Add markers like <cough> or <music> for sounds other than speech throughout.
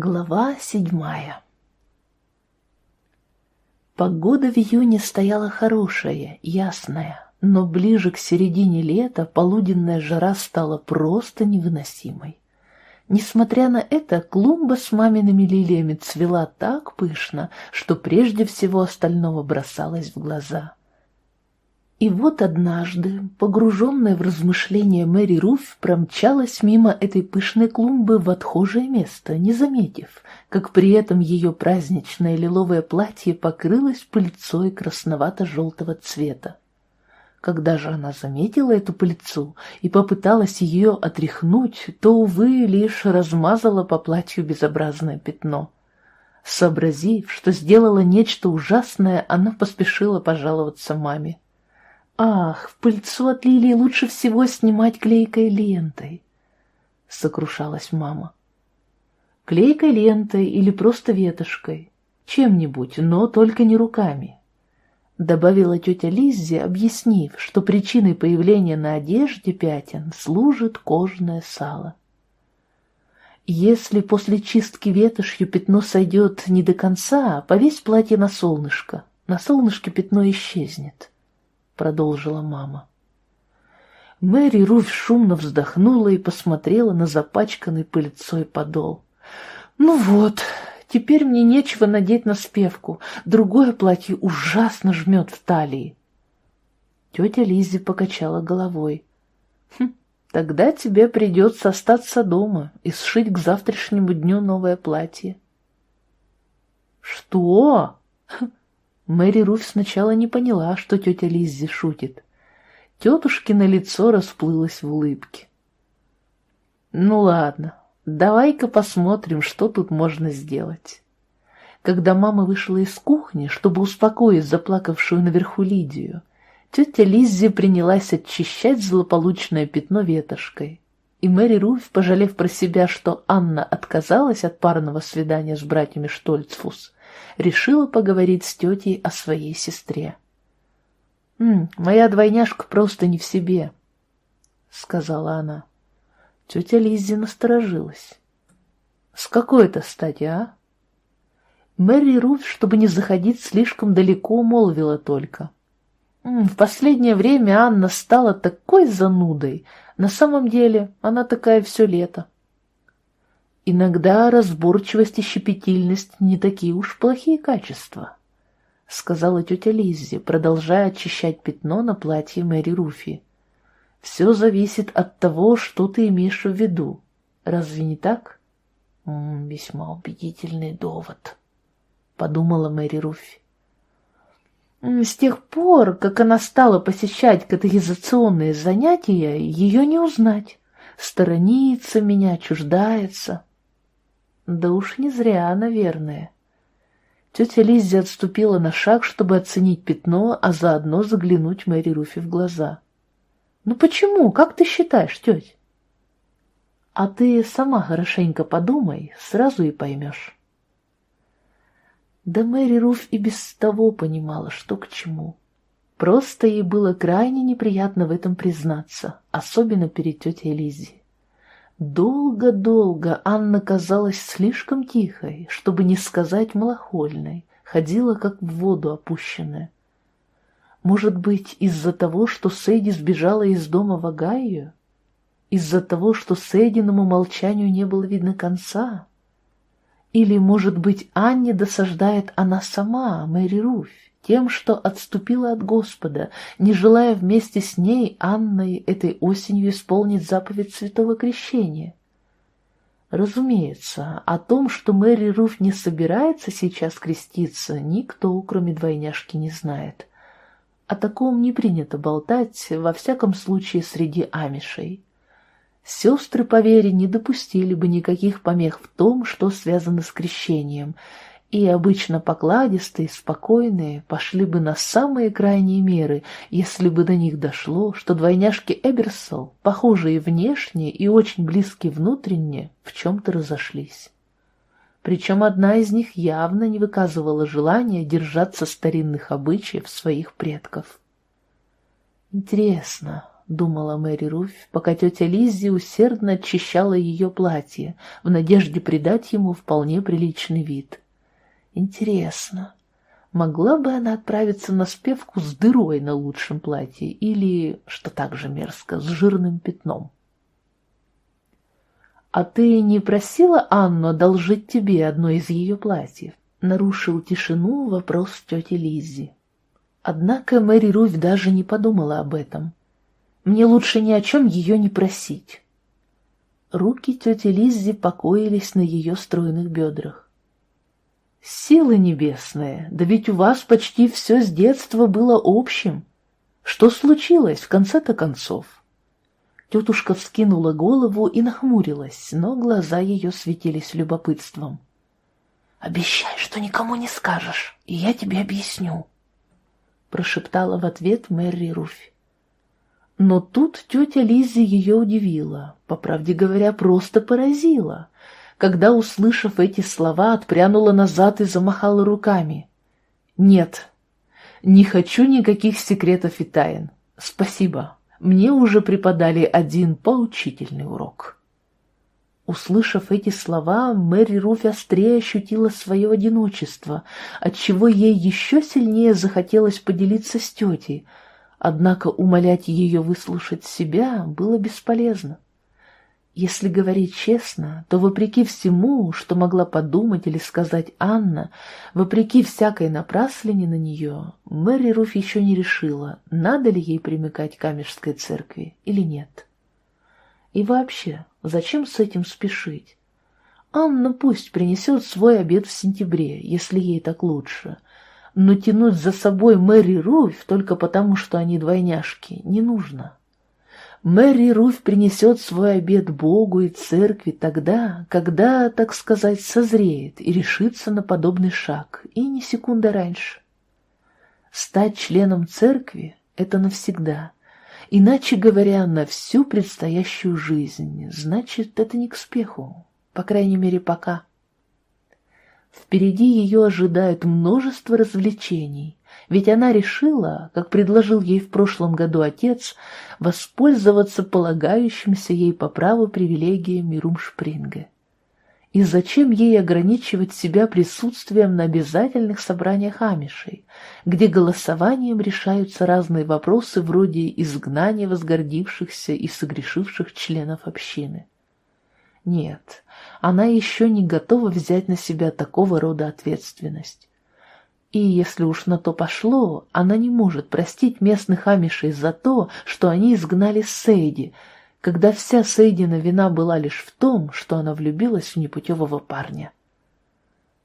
Глава седьмая Погода в июне стояла хорошая, ясная, но ближе к середине лета полуденная жара стала просто невыносимой. Несмотря на это, клумба с мамиными лилиями цвела так пышно, что прежде всего остального бросалось в глаза. И вот однажды, погруженная в размышления Мэри Руф, промчалась мимо этой пышной клумбы в отхожее место, не заметив, как при этом ее праздничное лиловое платье покрылось пыльцой красновато-желтого цвета. Когда же она заметила эту пыльцу и попыталась ее отряхнуть, то, увы, лишь размазала по платью безобразное пятно. Сообразив, что сделала нечто ужасное, она поспешила пожаловаться маме. «Ах, пыльцу от лилии лучше всего снимать клейкой лентой», — сокрушалась мама. «Клейкой лентой или просто ветошкой, чем-нибудь, но только не руками», — добавила тетя Лиззи, объяснив, что причиной появления на одежде пятен служит кожное сало. Если после чистки ветошью пятно сойдет не до конца, повесь платье на солнышко, на солнышке пятно исчезнет продолжила мама. Мэри Руфь шумно вздохнула и посмотрела на запачканный пыльцой подол. «Ну вот, теперь мне нечего надеть на спевку, другое платье ужасно жмет в талии». Тетя Лиззи покачала головой. «Хм, тогда тебе придется остаться дома и сшить к завтрашнему дню новое платье». «Что?» Мэри Руф сначала не поняла, что тетя Лиззи шутит. Тетушкино лицо расплылось в улыбке. «Ну ладно, давай-ка посмотрим, что тут можно сделать». Когда мама вышла из кухни, чтобы успокоить заплакавшую наверху Лидию, тетя Лиззи принялась очищать злополучное пятно ветошкой. И Мэри Руф, пожалев про себя, что Анна отказалась от парного свидания с братьями Штольцфус, решила поговорить с тетей о своей сестре. «М «Моя двойняшка просто не в себе», — сказала она. Тетя Лиззи насторожилась. «С какой-то стати, а?» Мэри Руф, чтобы не заходить слишком далеко, молвила только. «В последнее время Анна стала такой занудой. На самом деле она такая все лето». Иногда разборчивость и щепетильность не такие уж плохие качества, — сказала тетя Лиззи, продолжая очищать пятно на платье Мэри Руфи. Все зависит от того, что ты имеешь в виду. Разве не так? Весьма убедительный довод, — подумала Мэри Руфи. С тех пор, как она стала посещать катехизационные занятия, ее не узнать. Сторонится меня, чуждается. Да уж не зря, наверное. Тетя Лиззи отступила на шаг, чтобы оценить пятно, а заодно заглянуть Мэри Руфи в глаза. «Ну почему? Как ты считаешь, тетя?» «А ты сама хорошенько подумай, сразу и поймешь». Да Мэри Руф и без того понимала, что к чему. Просто ей было крайне неприятно в этом признаться, особенно перед тетей Лиззи. Долго-долго Анна казалась слишком тихой, чтобы не сказать малохольной, ходила как в воду опущенная. Может быть, из-за того, что Сэйди сбежала из дома в Огайо? Из-за того, что Сэйдиному молчанию не было видно конца? Или, может быть, Анне досаждает она сама, Мэри Руфь? Тем, что отступила от Господа, не желая вместе с ней, Анной, этой осенью исполнить заповедь Святого Крещения. Разумеется, о том, что Мэри Руф не собирается сейчас креститься, никто, кроме двойняшки, не знает. О таком не принято болтать, во всяком случае, среди амишей. Сестры по вере не допустили бы никаких помех в том, что связано с крещением — и обычно покладистые, спокойные, пошли бы на самые крайние меры, если бы до них дошло, что двойняшки Эберсол, похожие внешне и очень близкие внутренне, в чем-то разошлись. Причем одна из них явно не выказывала желания держаться старинных обычаев своих предков. Интересно, думала Мэри Руфь, пока тетя Лиззи усердно очищала ее платье, в надежде придать ему вполне приличный вид. Интересно, могла бы она отправиться на спевку с дырой на лучшем платье или, что так же мерзко, с жирным пятном? «А ты не просила Анну одолжить тебе одно из ее платьев?» Нарушил тишину вопрос тети Лиззи. Однако Мэри Руфь даже не подумала об этом. Мне лучше ни о чем ее не просить. Руки тети Лиззи покоились на ее стройных бедрах. «Силы небесные, да ведь у вас почти все с детства было общим. Что случилось в конце-то концов?» Тетушка вскинула голову и нахмурилась, но глаза ее светились любопытством. «Обещай, что никому не скажешь, и я тебе объясню», — прошептала в ответ Мэри Руфь. Но тут тетя Лиззи ее удивила, по правде говоря, просто поразила, когда, услышав эти слова, отпрянула назад и замахала руками. «Нет, не хочу никаких секретов и тайн. Спасибо, мне уже преподали один поучительный урок». Услышав эти слова, Мэри Руфь острее ощутила свое одиночество, отчего ей еще сильнее захотелось поделиться с тетей, однако умолять ее выслушать себя было бесполезно. Если говорить честно, то вопреки всему, что могла подумать или сказать Анна, вопреки всякой напраслине на нее, Мэри Руф еще не решила, надо ли ей примыкать к Камежской церкви или нет. И вообще, Зачем с этим спешить? Анна пусть принесет свой обед в сентябре, если ей так лучше. Но тянуть за собой Мэри Руфь только потому, что они двойняшки, не нужно. Мэри Руфь принесет свой обед Богу и церкви тогда, когда, так сказать, созреет и решится на подобный шаг, и не секунда раньше. Стать членом церкви — это навсегда — Иначе говоря, на всю предстоящую жизнь, значит, это не к спеху, по крайней мере, пока. Впереди ее ожидает множество развлечений, ведь она решила, как предложил ей в прошлом году отец, воспользоваться полагающимся ей по праву привилегиями Румшпринга. И зачем ей ограничивать себя присутствием на обязательных собраниях амишей, где голосованием решаются разные вопросы вроде изгнания возгордившихся и согрешивших членов общины? Нет, она еще не готова взять на себя такого рода ответственность. И если уж на то пошло, она не может простить местных амишей за то, что они изгнали Сейди – когда вся Сейдина вина была лишь в том, что она влюбилась в непутевого парня.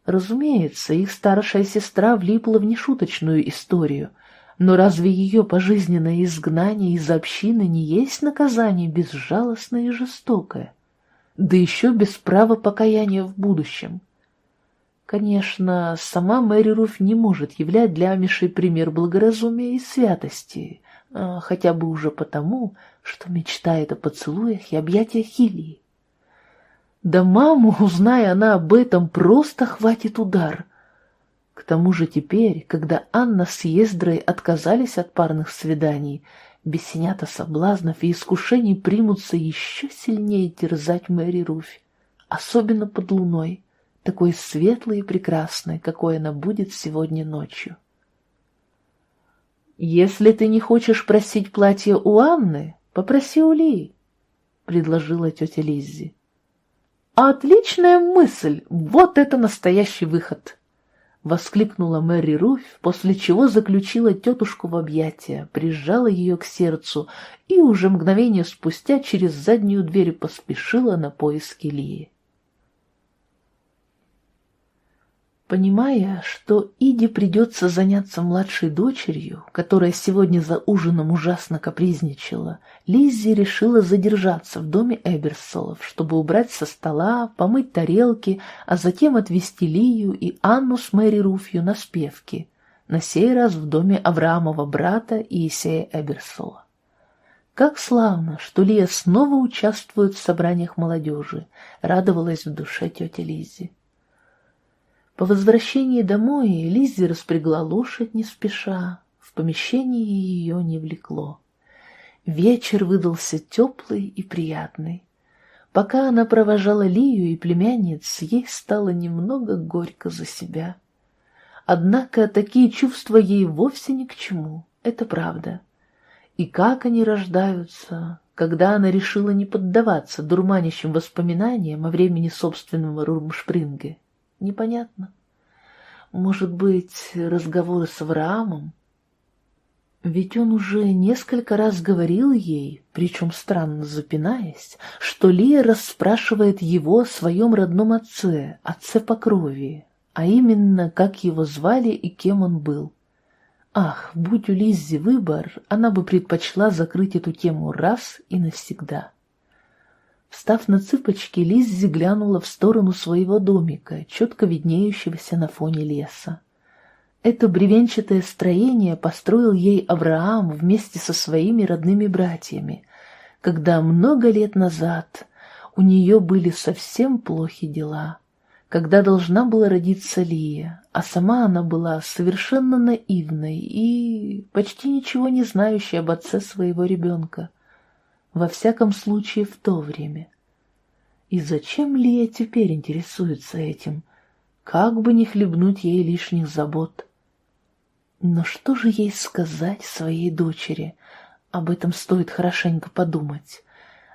Разумеется, их старшая сестра влипла в нешуточную историю, но разве ее пожизненное изгнание из общины не есть наказание безжалостное и жестокое? Да еще без права покаяния в будущем. Конечно, сама Мэри Руф не может являть для Амишей пример благоразумия и святости, а, хотя бы уже потому, что мечтает о поцелуях и объятиях Хилии. Да маму, узная она об этом, просто хватит удар. К тому же теперь, когда Анна с Ездрой отказались от парных свиданий, бесенята соблазнов и искушений примутся еще сильнее терзать Мэри Руфь, особенно под луной, такой светлой и прекрасной, какой она будет сегодня ночью. «Если ты не хочешь просить платье у Анны, попроси у Ли», — предложила тетя Лиззи. «Отличная мысль! Вот это настоящий выход!» — воскликнула Мэри Руфь, после чего заключила тетушку в объятия, прижала ее к сердцу и уже мгновение спустя через заднюю дверь поспешила на поиски Лии. Понимая, что Иде придется заняться младшей дочерью, которая сегодня за ужином ужасно капризничала, Лиззи решила задержаться в доме Эберсолов, чтобы убрать со стола, помыть тарелки, а затем отвезти Лию и Анну с Мэри Руфью на спевки, на сей раз в доме Авраамова брата Иисея Эберсола. Как славно, что Лия снова участвует в собраниях молодежи, радовалась в душе тетя Лиззи. По возвращении домой Лиззи распрягла лошадь не спеша, в помещении ее не влекло. Вечер выдался теплый и приятный. Пока она провожала Лию и племянниц, ей стало немного горько за себя. Однако такие чувства ей вовсе ни к чему, это правда. И как они рождаются, когда она решила не поддаваться дурманящим воспоминаниям о времени собственного Рурмшпринге, непонятно. Может быть, разговоры с Авраамом? Ведь он уже несколько раз говорил ей, причем странно запинаясь, что Лия расспрашивает его о своем родном отце, отце по крови, а именно, как его звали и кем он был. Ах, будь у Лиззи выбор, она бы предпочла закрыть эту тему раз и навсегда. Встав на цыпочки, Лиззи глянула в сторону своего домика, четко виднеющегося на фоне леса. Это бревенчатое строение построил ей Авраам вместе со своими родными братьями, когда много лет назад у нее были совсем плохи дела когда должна была родиться Лия, а сама она была совершенно наивной и почти ничего не знающей об отце своего ребенка. Во всяком случае, в то время. И зачем Лия теперь интересуется этим? Как бы не хлебнуть ей лишних забот. Но что же ей сказать своей дочери? Об этом стоит хорошенько подумать.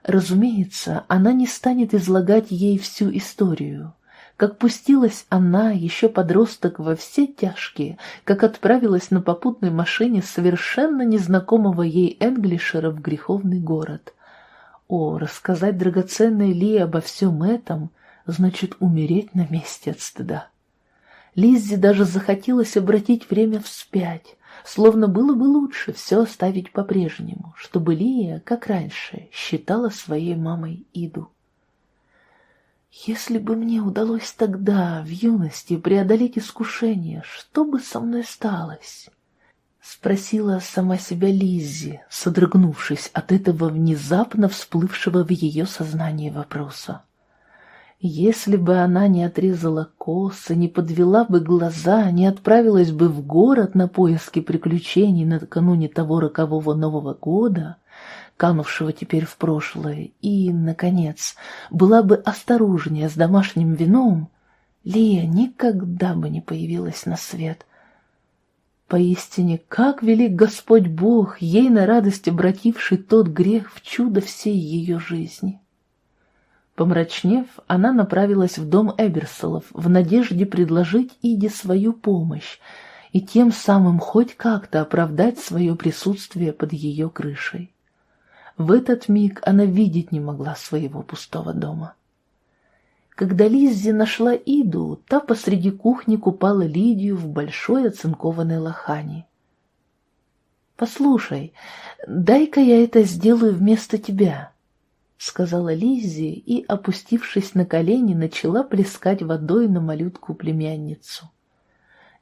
Разумеется, она не станет излагать ей всю историю, как пустилась она, еще подросток, во все тяжкие, как отправилась на попутной машине совершенно незнакомого ей Энглишера в греховный город. О, рассказать драгоценной Ли обо всем этом значит умереть на месте от стыда. Лиззе даже захотелось обратить время вспять, словно было бы лучше все оставить по-прежнему, чтобы Лия, как раньше, считала своей мамой Иду. Если бы мне удалось тогда, в юности, преодолеть искушение, что бы со мной сталось? Спросила сама себя Лиззи, содрогнувшись от этого внезапно всплывшего в ее сознании вопроса. Если бы она не отрезала косы, не подвела бы глаза, не отправилась бы в город на поиски приключений накануне того рокового Нового года, канувшего теперь в прошлое, и, наконец, была бы осторожнее с домашним вином, Лия никогда бы не появилась на свет. Поистине, как велик Господь Бог, ей на радость обративший тот грех в чудо всей ее жизни. Помрачнев, она направилась в дом Эберсолов в надежде предложить Иде свою помощь и тем самым хоть как-то оправдать свое присутствие под ее крышей. В этот миг она видеть не могла своего пустого дома. Когда Лиззи нашла Иду, та посреди кухни купала Лидию в большой оцинкованной лохане. «Послушай, дай-ка я это сделаю вместо тебя», — сказала Лиззи и, опустившись на колени, начала плескать водой на малютку-племянницу.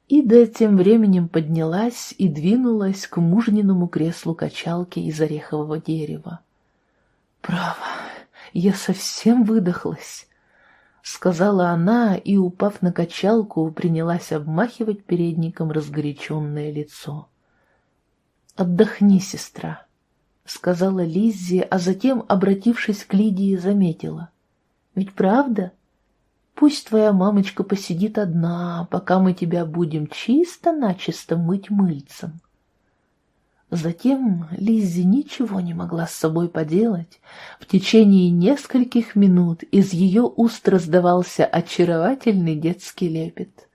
Ида тем временем поднялась и двинулась к мужниному креслу качалки из орехового дерева. «Право, я совсем выдохлась», — сказала она и, упав на качалку, принялась обмахивать передником разгоряченное лицо. «Отдохни, сестра», — сказала Лиззи, а затем, обратившись к Лидии, заметила. «Ведь правда?» Пусть твоя мамочка посидит одна, пока мы тебя будем чисто-начисто мыть мыльцем. Затем Лиззи ничего не могла с собой поделать. В течение нескольких минут из ее уст раздавался очаровательный детский лепет.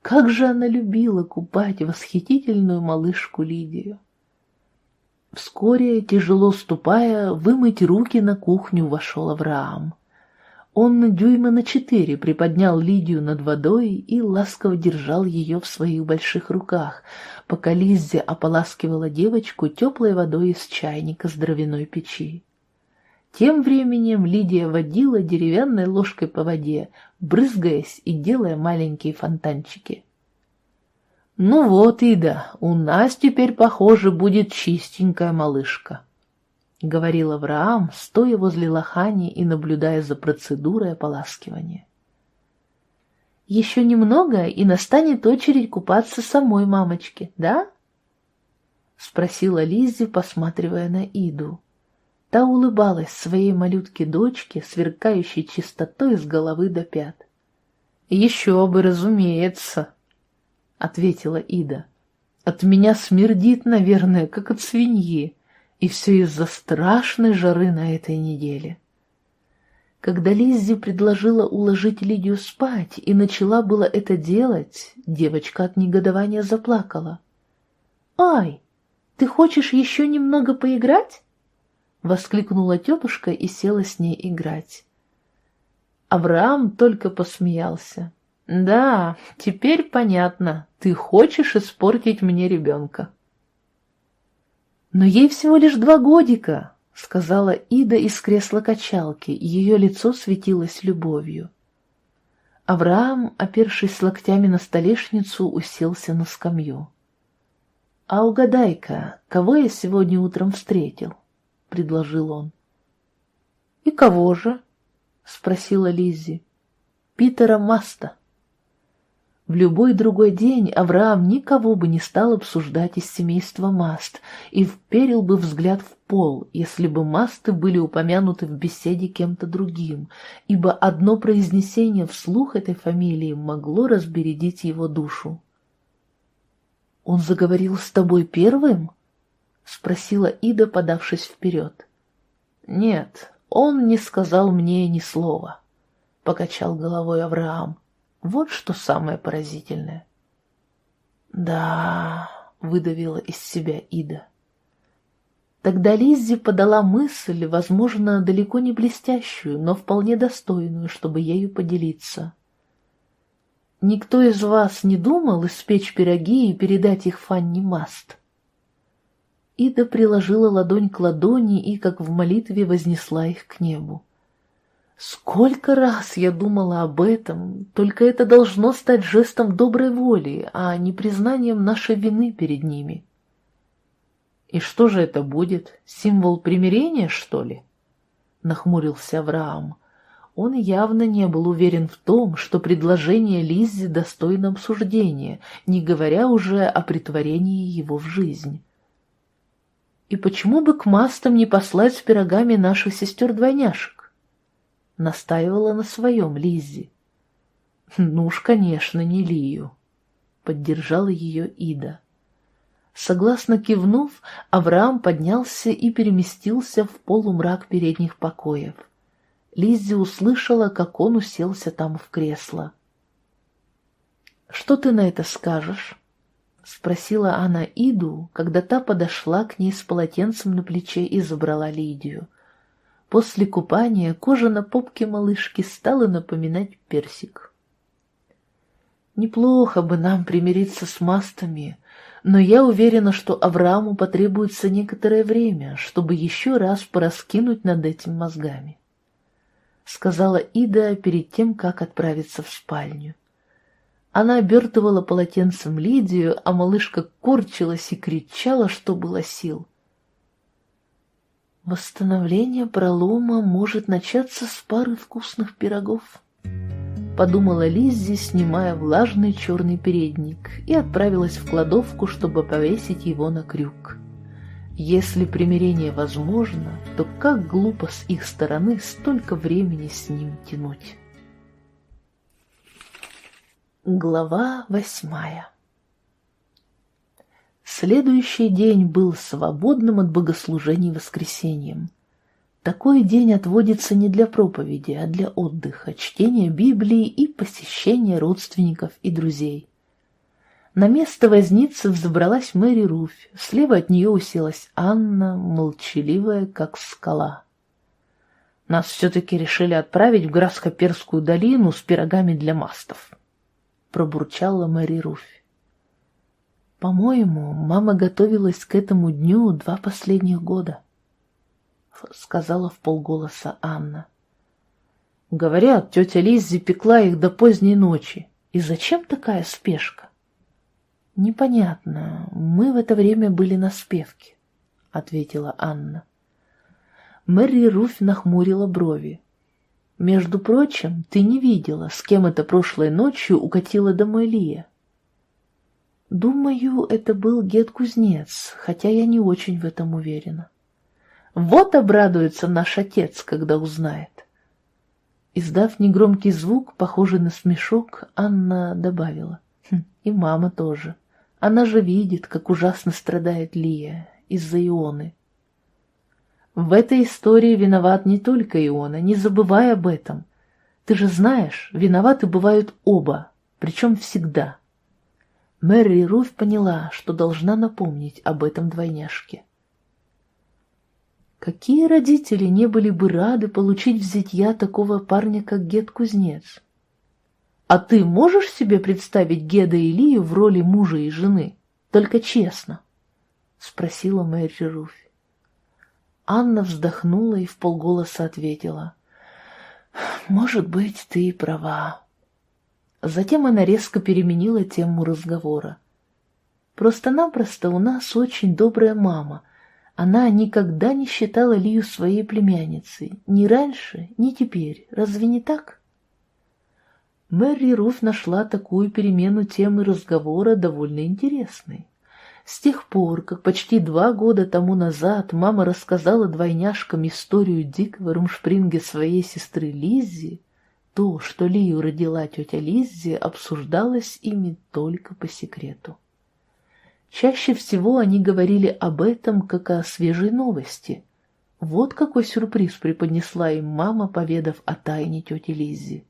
Как же она любила купать восхитительную малышку Лидию! Вскоре, тяжело ступая, вымыть руки на кухню вошел Авраам. Он дюйма на четыре приподнял Лидию над водой и ласково держал ее в своих больших руках, пока Лиззи ополаскивала девочку теплой водой из чайника с дровяной печи. Тем временем Лидия водила деревянной ложкой по воде, брызгаясь и делая маленькие фонтанчики. «Ну вот, Ида, у нас теперь, похоже, будет чистенькая малышка», — говорил Авраам, стоя возле лохани и наблюдая за процедурой ополаскивания. «Еще немного, и настанет очередь купаться самой мамочке, да?» — спросила Лиззи, посматривая на Иду. Та улыбалась своей малютке-дочке, сверкающей чистотой с головы до пят. «Еще бы, разумеется», — ответила Ида. «От меня смердит, наверное, как от свиньи, и все из-за страшной жары на этой неделе». Когда Лиззи предложила уложить Лидию спать и начала было это делать, девочка от негодования заплакала. «Ай, ты хочешь еще немного поиграть?» Воскликнула тетушка и села с ней играть. Авраам только посмеялся. «Да, теперь понятно, ты хочешь испортить мне ребенка». «Но ей всего лишь два годика», — сказала Ида из кресла качалки, ее лицо светилось любовью. Авраам, опершись локтями на столешницу, уселся на скамью. — А угадай-ка, кого я сегодня утром встретил? — предложил он. — И кого же? — спросила Лиззи. — Питера Маста. — в любой другой день Авраам никого бы не стал обсуждать из семейства Маст и вперил бы взгляд в пол, если бы Масты были упомянуты в беседе кем-то другим, ибо одно произнесение вслух этой фамилии могло разбередить его душу. «Он заговорил с тобой первым?» — спросила Ида, подавшись вперед. «Нет, он не сказал мне ни слова», — покачал головой Авраам. Вот что самое поразительное. «Да», — выдавила из себя Ида. Тогда Лиззи подала мысль, возможно, далеко не блестящую, но вполне достойную, чтобы ею поделиться. «Никто из вас не думал испечь пироги и передать их Фанни Маст?» Ида приложила ладонь к ладони и, как в молитве, вознесла их к небу. Сколько раз я думала об этом, только это должно стать жестом доброй воли, а не признанием нашей вины перед ними. И что же это будет? Символ примирения, что ли? Нахмурился Авраам. Он явно не был уверен в том, что предложение Лиззи достойно обсуждения, не говоря уже о притворении его в жизнь. И почему бы к мастам не послать с пирогами наших сестер-двойняшек? Настаивала на своем Лиззи. «Ну уж, конечно, не Лию», — поддержала ее Ида. Согласно кивнув, Авраам поднялся и переместился в полумрак передних покоев. Лиззи услышала, как он уселся там в кресло. «Что ты на это скажешь?» — спросила она Иду, когда та подошла к ней с полотенцем на плече и забрала Лидию. После купания кожа на попке малышки стала напоминать персик. Неплохо бы нам примириться с мастами, но я уверена, что Аврааму потребуется некоторое время, чтобы еще раз пораскинуть над этим мозгами, — сказала Ида перед тем, как отправиться в спальню. Она обертывала полотенцем Лидию, а малышка корчилась и кричала, что было сил — Восстановление пролома может начаться с пары вкусных пирогов. Подумала Лиззи, снимая влажный черный передник, и отправилась в кладовку, чтобы повесить его на крюк. Если примирение возможно, то как глупо с их стороны столько времени с ним тянуть. Глава восьмая Следующий день был свободным от богослужений воскресеньем. Такой день отводится не для проповеди, а для отдыха, чтения Библии и посещения родственников и друзей. На место возницы взобралась Мэри Руфь, слева от нее уселась Анна, молчаливая, как скала. Нас все-таки решили отправить в Графско-Перскую долину с пирогами для мастов, пробурчала Мэри Руфь. По-моему, мама готовилась к этому дню два последних года, сказала в полголоса Анна. Говорят, тетя Лиззи пекла их до поздней ночи. И зачем такая спешка? Непонятно. Мы в это время были на спевке, ответила Анна. Мэри Руфь нахмурила брови. Между прочим, ты не видела, с кем это прошлой ночью укатила домой Лия. Думаю, это был Гет-кузнец, хотя я не очень в этом уверена. Вот обрадуется наш отец, когда узнает. Издав негромкий звук, похожий на смешок, Анна добавила. Хм, и мама тоже. Она же видит, как ужасно страдает Лия из-за Ионы. В этой истории виноват не только Иона, не забывай об этом. Ты же знаешь, виноваты бывают оба, причем всегда. Мэри Руф поняла, что должна напомнить об этом двойняшке. Какие родители не были бы рады получить в зятья такого парня, как Гед-кузнец? А ты можешь себе представить Геда и Лию в роли мужа и жены? Только честно, — спросила Мэри Руфь. Анна вздохнула и вполголоса ответила. «Может быть, ты и права». Затем она резко переменила тему разговора. «Просто-напросто у нас очень добрая мама — она никогда не считала Лию своей племянницей, ни раньше, ни теперь. Разве не так? Мэри Руф нашла такую перемену темы разговора довольно интересной. С тех пор, как почти два года тому назад мама рассказала двойняшкам историю дикого румшпринга своей сестры Лиззи, то, что Лию родила тетя Лиззи, обсуждалось ими только по секрету. Чаще всего они говорили об этом, как о свежей новости. Вот какой сюрприз преподнесла им мама, поведав о тайне тети Лиззи.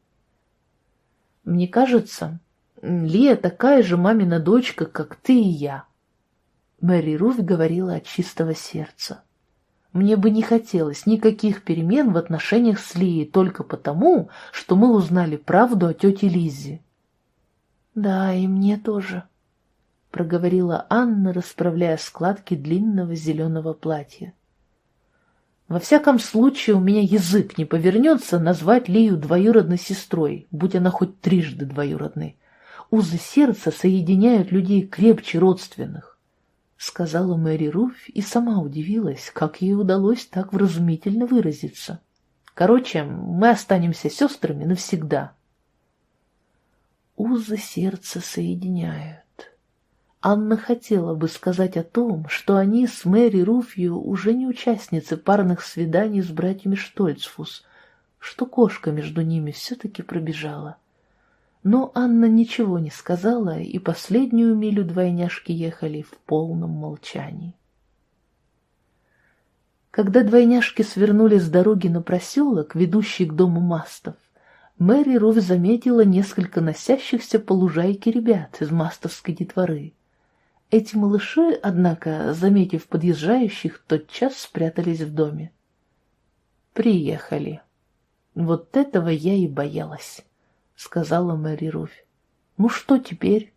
«Мне кажется, Лия такая же мамина дочка, как ты и я», Мэри Руф говорила от чистого сердца. «Мне бы не хотелось никаких перемен в отношениях с Лией только потому, что мы узнали правду о тете Лиззи». «Да, и мне тоже», проговорила Анна, расправляя складки длинного зеленого платья. Во всяком случае, у меня язык не повернется назвать Лию двоюродной сестрой, будь она хоть трижды двоюродной. Узы сердца соединяют людей крепче родственных, — сказала Мэри Руфь и сама удивилась, как ей удалось так вразумительно выразиться. Короче, мы останемся сестрами навсегда. Узы сердца соединяют. Анна хотела бы сказать о том, что они с Мэри Руфью уже не участницы парных свиданий с братьями Штольцфус, что кошка между ними все-таки пробежала. Но Анна ничего не сказала, и последнюю милю двойняшки ехали в полном молчании. Когда двойняшки свернули с дороги на проселок, ведущий к дому мастов, Мэри Руф заметила несколько носящихся по лужайке ребят из мастовской детворы. Эти малыши, однако, заметив подъезжающих, тотчас спрятались в доме. «Приехали. Вот этого я и боялась», — сказала Мэри Руфь. «Ну что теперь?»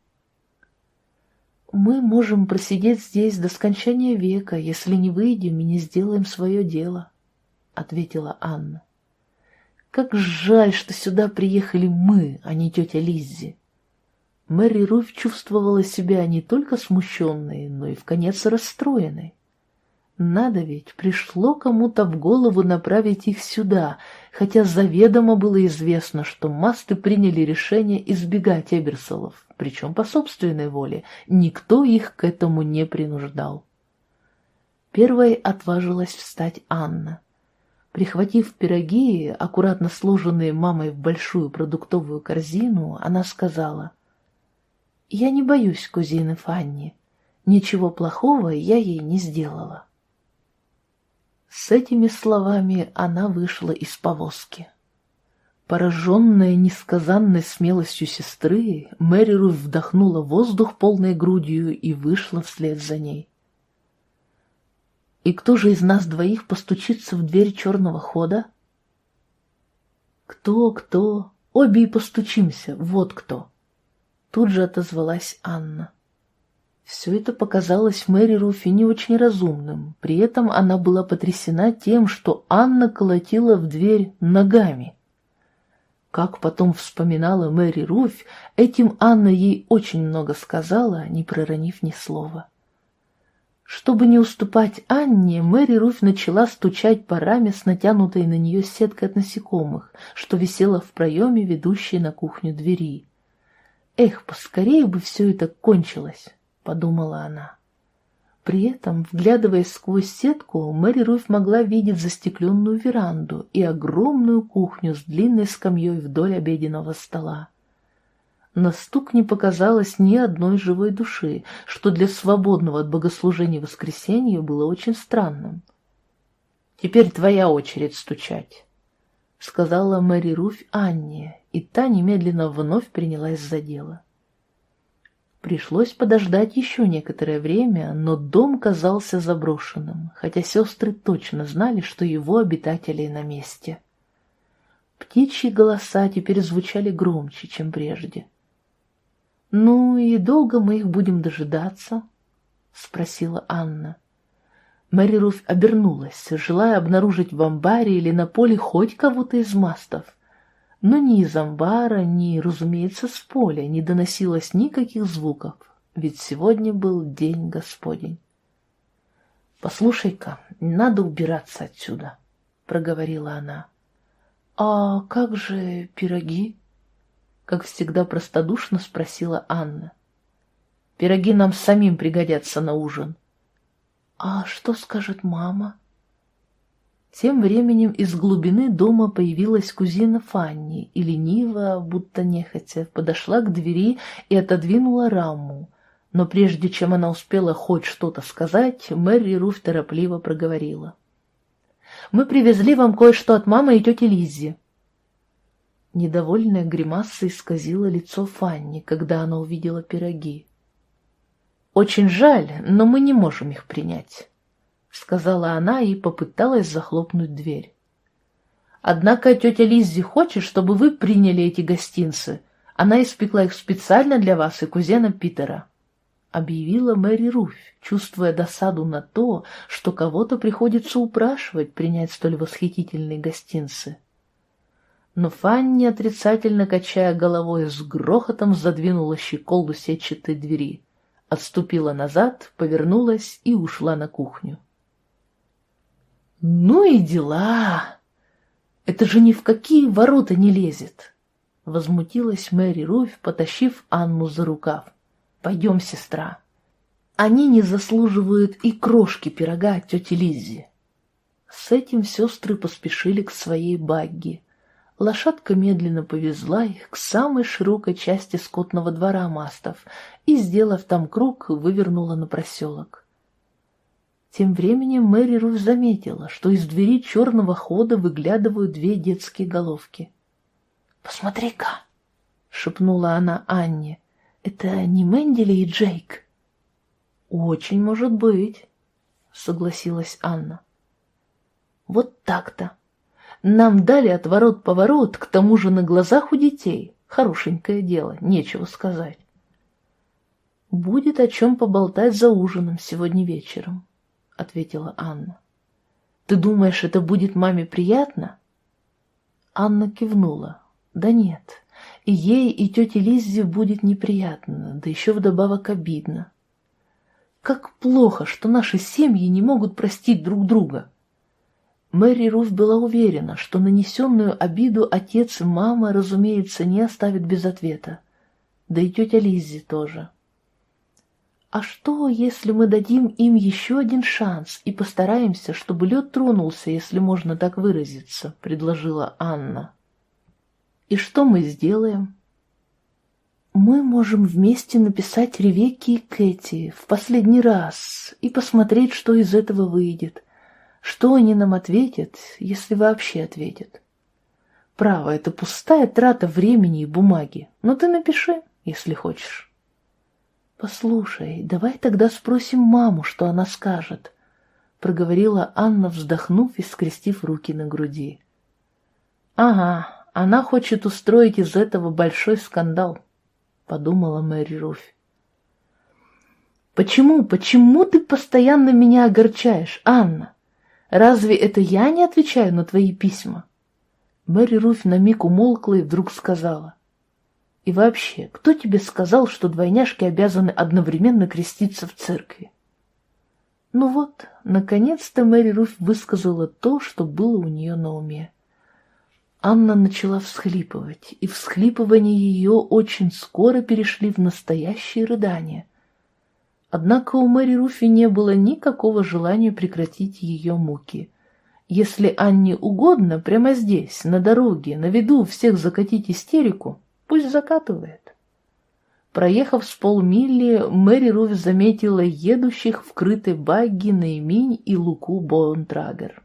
«Мы можем просидеть здесь до скончания века, если не выйдем и не сделаем свое дело», — ответила Анна. «Как жаль, что сюда приехали мы, а не тетя Лиззи. Мэри Руф чувствовала себя не только смущенной, но и в конец расстроенной. Надо ведь, пришло кому-то в голову направить их сюда, хотя заведомо было известно, что масты приняли решение избегать Эберсолов, причем по собственной воле, никто их к этому не принуждал. Первой отважилась встать Анна. Прихватив пироги, аккуратно сложенные мамой в большую продуктовую корзину, она сказала, я не боюсь кузины Фанни. Ничего плохого я ей не сделала. С этими словами она вышла из повозки. Пораженная несказанной смелостью сестры, Мэри Руф вдохнула воздух полной грудью и вышла вслед за ней. «И кто же из нас двоих постучится в дверь черного хода?» «Кто, кто? Обе и постучимся, вот кто!» Тут же отозвалась Анна. Все это показалось Мэри Руфи не очень разумным. При этом она была потрясена тем, что Анна колотила в дверь ногами. Как потом вспоминала Мэри Руфь, этим Анна ей очень много сказала, не проронив ни слова. Чтобы не уступать Анне, Мэри Руфь начала стучать по раме с натянутой на нее сеткой от насекомых, что висела в проеме, ведущей на кухню двери. Эх, поскорее бы все это кончилось. Подумала она. При этом, вглядываясь сквозь сетку, Мэри Руф могла видеть застекленную веранду и огромную кухню с длинной скамьей вдоль обеденного стола. На стук не показалось ни одной живой души, что для свободного от богослужения воскресенья было очень странным. «Теперь твоя очередь стучать», — сказала Мэри Руфь Анне, и та немедленно вновь принялась за дело. Пришлось подождать еще некоторое время, но дом казался заброшенным, хотя сестры точно знали, что его обитатели на месте. Птичьи голоса теперь звучали громче, чем прежде. «Ну и долго мы их будем дожидаться?» — спросила Анна. Мэри Руф обернулась, желая обнаружить в амбаре или на поле хоть кого-то из мастов. Но ни из амбара, ни, разумеется, с поля не доносилось никаких звуков, ведь сегодня был день Господень. «Послушай-ка, надо убираться отсюда», — проговорила она. «А как же пироги?» как всегда простодушно спросила Анна. «Пироги нам самим пригодятся на ужин». «А что скажет мама?» Тем временем из глубины дома появилась кузина Фанни и лениво, будто нехотя, подошла к двери и отодвинула раму. Но прежде чем она успела хоть что-то сказать, Мэри Руф торопливо проговорила. «Мы привезли вам кое-что от мамы и тети Лиззи. Недовольная гримаса исказила лицо Фанни, когда она увидела пироги. «Очень жаль, но мы не можем их принять», — сказала она и попыталась захлопнуть дверь. «Однако тетя Лиззи хочет, чтобы вы приняли эти гостинцы. Она испекла их специально для вас и кузена Питера», — объявила Мэри Руфь, чувствуя досаду на то, что кого-то приходится упрашивать принять столь восхитительные гостинцы но Фанни, отрицательно качая головой, с грохотом задвинула щеколду сетчатой двери, отступила назад, повернулась и ушла на кухню. «Ну и дела! Это же ни в какие ворота не лезет!» Возмутилась Мэри Руфь, потащив Анну за рукав. «Пойдем, сестра. Они не заслуживают и крошки пирога тети Лиззи». С этим сестры поспешили к своей багги, лошадка медленно повезла их к самой широкой части скотного двора мастов и, сделав там круг, вывернула на проселок. Тем временем Мэри Руф заметила, что из двери черного хода выглядывают две детские головки. «Посмотри-ка!» — шепнула она Анне. «Это не Мэндили и Джейк?» «Очень может быть», — согласилась Анна. «Вот так-то!» Нам дали отворот-поворот, к тому же на глазах у детей. Хорошенькое дело, нечего сказать. «Будет о чем поболтать за ужином сегодня вечером», — ответила Анна. «Ты думаешь, это будет маме приятно?» Анна кивнула. «Да нет, и ей, и тете Лиззе будет неприятно, да еще вдобавок обидно. Как плохо, что наши семьи не могут простить друг друга!» Мэри Руф была уверена, что нанесенную обиду отец и мама, разумеется, не оставят без ответа. Да и тетя Лиззи тоже. «А что, если мы дадим им еще один шанс и постараемся, чтобы лед тронулся, если можно так выразиться?» — предложила Анна. «И что мы сделаем?» «Мы можем вместе написать Ревекке и Кэти в последний раз и посмотреть, что из этого выйдет. Что они нам ответят, если вообще ответят? Право, это пустая трата времени и бумаги, но ты напиши, если хочешь. Послушай, давай тогда спросим маму, что она скажет, проговорила Анна, вздохнув и скрестив руки на груди. Ага, она хочет устроить из этого большой скандал, подумала Мэри Руфь. Почему, почему ты постоянно меня огорчаешь, Анна? Разве это я не отвечаю на твои письма? Мэри Руфь на миг умолкла и вдруг сказала. И вообще, кто тебе сказал, что двойняшки обязаны одновременно креститься в церкви? Ну вот, наконец-то Мэри Руфь высказала то, что было у нее на уме. Анна начала всхлипывать, и всхлипывания ее очень скоро перешли в настоящие рыдания. Однако у Мэри Руфи не было никакого желания прекратить ее муки. Если Анне угодно, прямо здесь, на дороге, на виду всех закатить истерику, пусть закатывает. Проехав с полмили, Мэри Руф заметила едущих в крытой багги Наиминь и Луку Боунтрагер.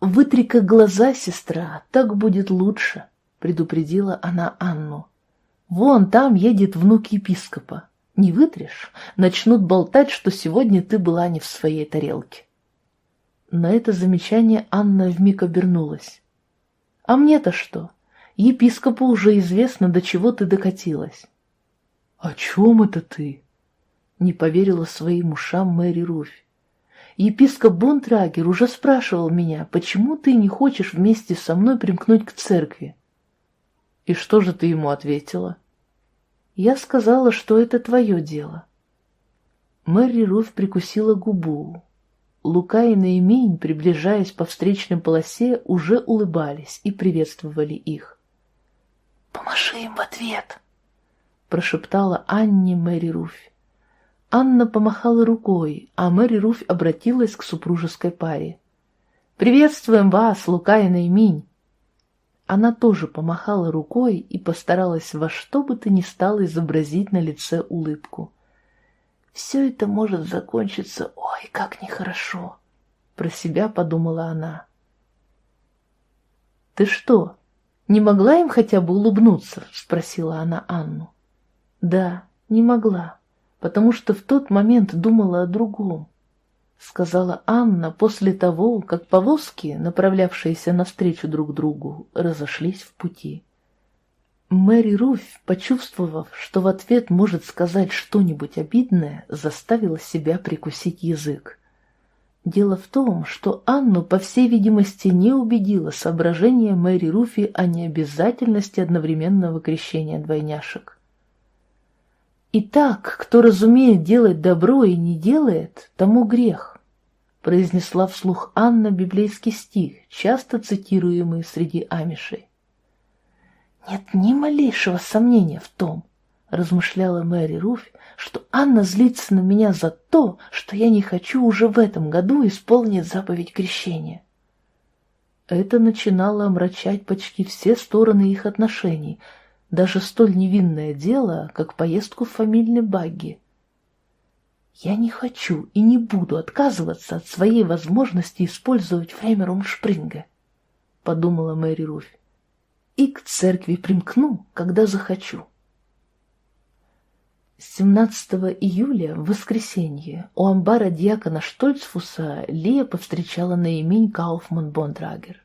«Вытри-ка глаза, сестра, так будет лучше», — предупредила она Анну. «Вон там едет внук епископа. Не вытрешь, начнут болтать, что сегодня ты была не в своей тарелке». На это замечание Анна вмиг обернулась. «А мне-то что? Епископу уже известно, до чего ты докатилась». «О чем это ты?» Не поверила своим ушам Мэри Руфь. «Епископ Бонтрагер уже спрашивал меня, почему ты не хочешь вместе со мной примкнуть к церкви?» «И что же ты ему ответила?» «Я сказала, что это твое дело». Мэри Руфь прикусила губу, Лука и Наимень, приближаясь по встречной полосе, уже улыбались и приветствовали их. «Помаши им в ответ!» — прошептала Анне Мэри Руфь. Анна помахала рукой, а Мэри Руфь обратилась к супружеской паре. «Приветствуем вас, Лука и Наимень!» Она тоже помахала рукой и постаралась во что бы то ни стало изобразить на лице улыбку. Все это может закончиться, ой, как нехорошо, про себя подумала она. Ты что, не могла им хотя бы улыбнуться? спросила она Анну. Да, не могла, потому что в тот момент думала о другом, сказала Анна после того, как повозки, направлявшиеся навстречу друг другу, разошлись в пути. Мэри Руфь, почувствовав, что в ответ может сказать что-нибудь обидное, заставила себя прикусить язык. Дело в том, что Анну, по всей видимости, не убедило соображение Мэри Руфи о необязательности одновременного крещения двойняшек. «Итак, кто разумеет делать добро и не делает, тому грех», произнесла вслух Анна библейский стих, часто цитируемый среди амишей. «Нет ни малейшего сомнения в том, — размышляла Мэри Руфь, — что Анна злится на меня за то, что я не хочу уже в этом году исполнить заповедь крещения». Это начинало омрачать почти все стороны их отношений, даже столь невинное дело, как поездку в фамильной багги. «Я не хочу и не буду отказываться от своей возможности использовать время Румшпринга», — подумала Мэри Руфь и к церкви примкну, когда захочу. 17 июля, в воскресенье, у амбара дьякона Штольцфуса Лия повстречала Наимень Кауфман Бондрагер.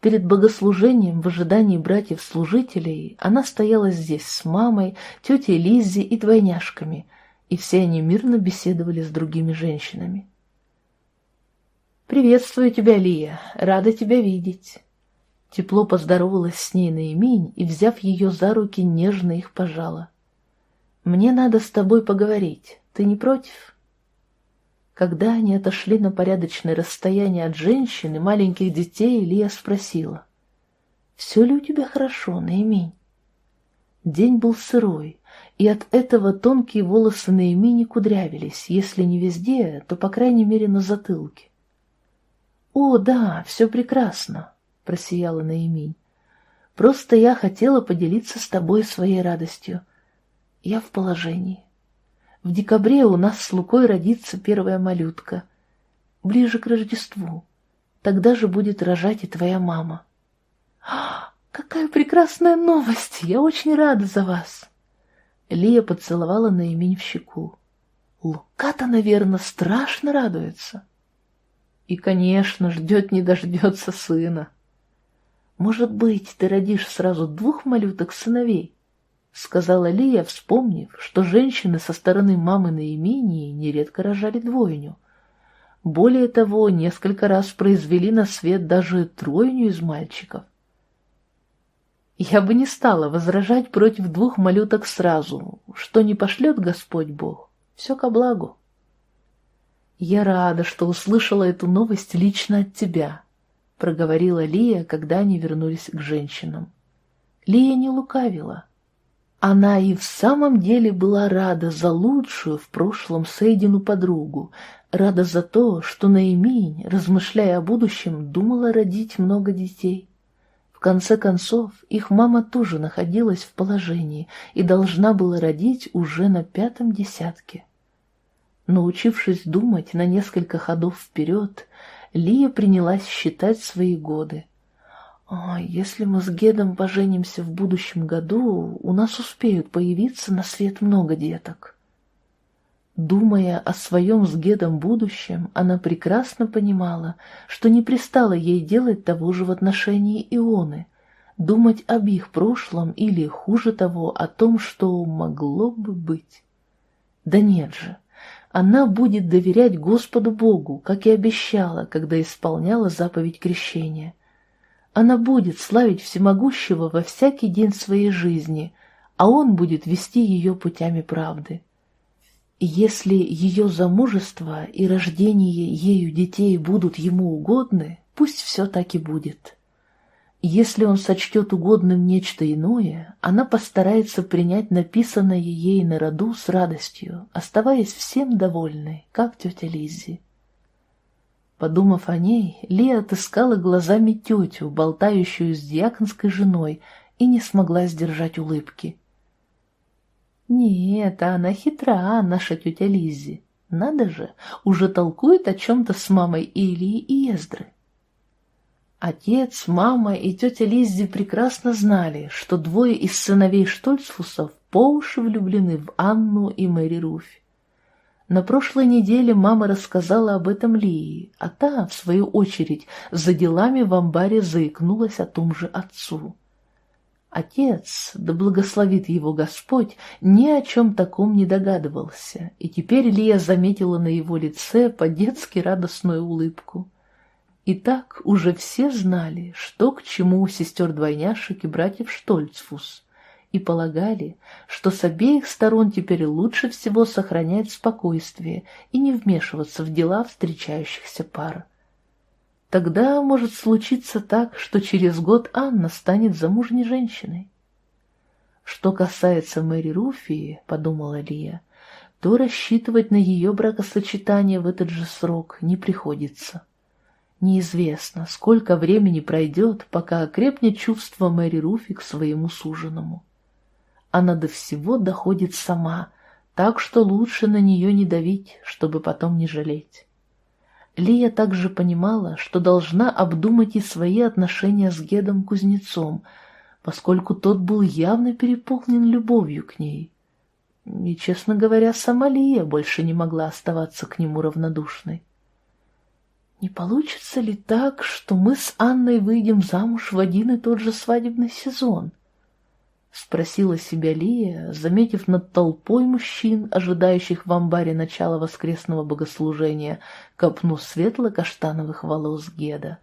Перед богослужением в ожидании братьев-служителей она стояла здесь с мамой, тетей Лиззи и двойняшками, и все они мирно беседовали с другими женщинами. «Приветствую тебя, Лия, рада тебя видеть». Тепло поздоровалась с ней Наимень и, взяв ее за руки, нежно их пожала. «Мне надо с тобой поговорить. Ты не против?» Когда они отошли на порядочное расстояние от женщин и маленьких детей, Илья спросила. «Все ли у тебя хорошо, Наимень?» День был сырой, и от этого тонкие волосы Наимени кудрявились, если не везде, то, по крайней мере, на затылке. «О, да, все прекрасно. — просияла Наимень. «Просто я хотела поделиться с тобой своей радостью. Я в положении. В декабре у нас с Лукой родится первая малютка. Ближе к Рождеству. Тогда же будет рожать и твоя мама». <gasps> «Какая прекрасная новость! Я очень рада за вас!» Лия поцеловала Наимень в щеку. «Лука-то, наверное, страшно радуется». «И, конечно, ждет не дождется сына», «Может быть, ты родишь сразу двух малюток сыновей?» — сказала Лия, вспомнив, что женщины со стороны мамы на имении нередко рожали двойню. Более того, несколько раз произвели на свет даже тройню из мальчиков. Я бы не стала возражать против двух малюток сразу, что не пошлет Господь Бог, все ко благу. Я рада, что услышала эту новость лично от тебя, — проговорила Лия, когда они вернулись к женщинам. Лия не лукавила. Она и в самом деле была рада за лучшую в прошлом Сейдину подругу, рада за то, что Наиминь, размышляя о будущем, думала родить много детей. В конце концов, их мама тоже находилась в положении и должна была родить уже на пятом десятке. Научившись думать на несколько ходов вперед, Лия принялась считать свои годы. А если мы с Гедом поженимся в будущем году, у нас успеют появиться на свет много деток. Думая о своем с Гедом будущем, она прекрасно понимала, что не пристало ей делать того же в отношении Ионы, думать об их прошлом или, хуже того, о том, что могло бы быть. Да нет же, она будет доверять Господу Богу, как и обещала, когда исполняла заповедь крещения. Она будет славить Всемогущего во всякий день своей жизни, а Он будет вести ее путями правды. И если ее замужество и рождение ею детей будут ему угодны, пусть все так и будет. Если он сочтет угодным нечто иное, она постарается принять написанное ей на роду с радостью, оставаясь всем довольной, как тетя Лиззи. Подумав о ней, Лия отыскала глазами тетю, болтающую с дьяконской женой, и не смогла сдержать улыбки. «Нет, она хитра, наша тетя Лиззи. Надо же, уже толкует о чем-то с мамой Илии и Эздры. Отец, мама и тетя Лиззи прекрасно знали, что двое из сыновей Штольцфусов по уши влюблены в Анну и Мэри Руфь. На прошлой неделе мама рассказала об этом Лии, а та, в свою очередь, за делами в амбаре заикнулась о том же отцу. Отец, да благословит его Господь, ни о чем таком не догадывался, и теперь Лия заметила на его лице по-детски радостную улыбку. И так уже все знали, что к чему у сестер-двойняшек и братьев Штольцфус, и полагали, что с обеих сторон теперь лучше всего сохранять спокойствие и не вмешиваться в дела встречающихся пар. Тогда может случиться так, что через год Анна станет замужней женщиной. Что касается Мэри Руфии, — подумала Лия, — то рассчитывать на ее бракосочетание в этот же срок не приходится. Неизвестно, сколько времени пройдет, пока окрепнет чувство Мэри Руфи к своему суженому. Она до всего доходит сама, так что лучше на нее не давить, чтобы потом не жалеть. Лия также понимала, что должна обдумать и свои отношения с Гедом Кузнецом, поскольку тот был явно переполнен любовью к ней. И, честно говоря, сама Лия больше не могла оставаться к нему равнодушной. Не получится ли так, что мы с Анной выйдем замуж в один и тот же свадебный сезон? Спросила себя Лия, заметив над толпой мужчин, ожидающих в амбаре начала воскресного богослужения, копну светло-каштановых волос Геда.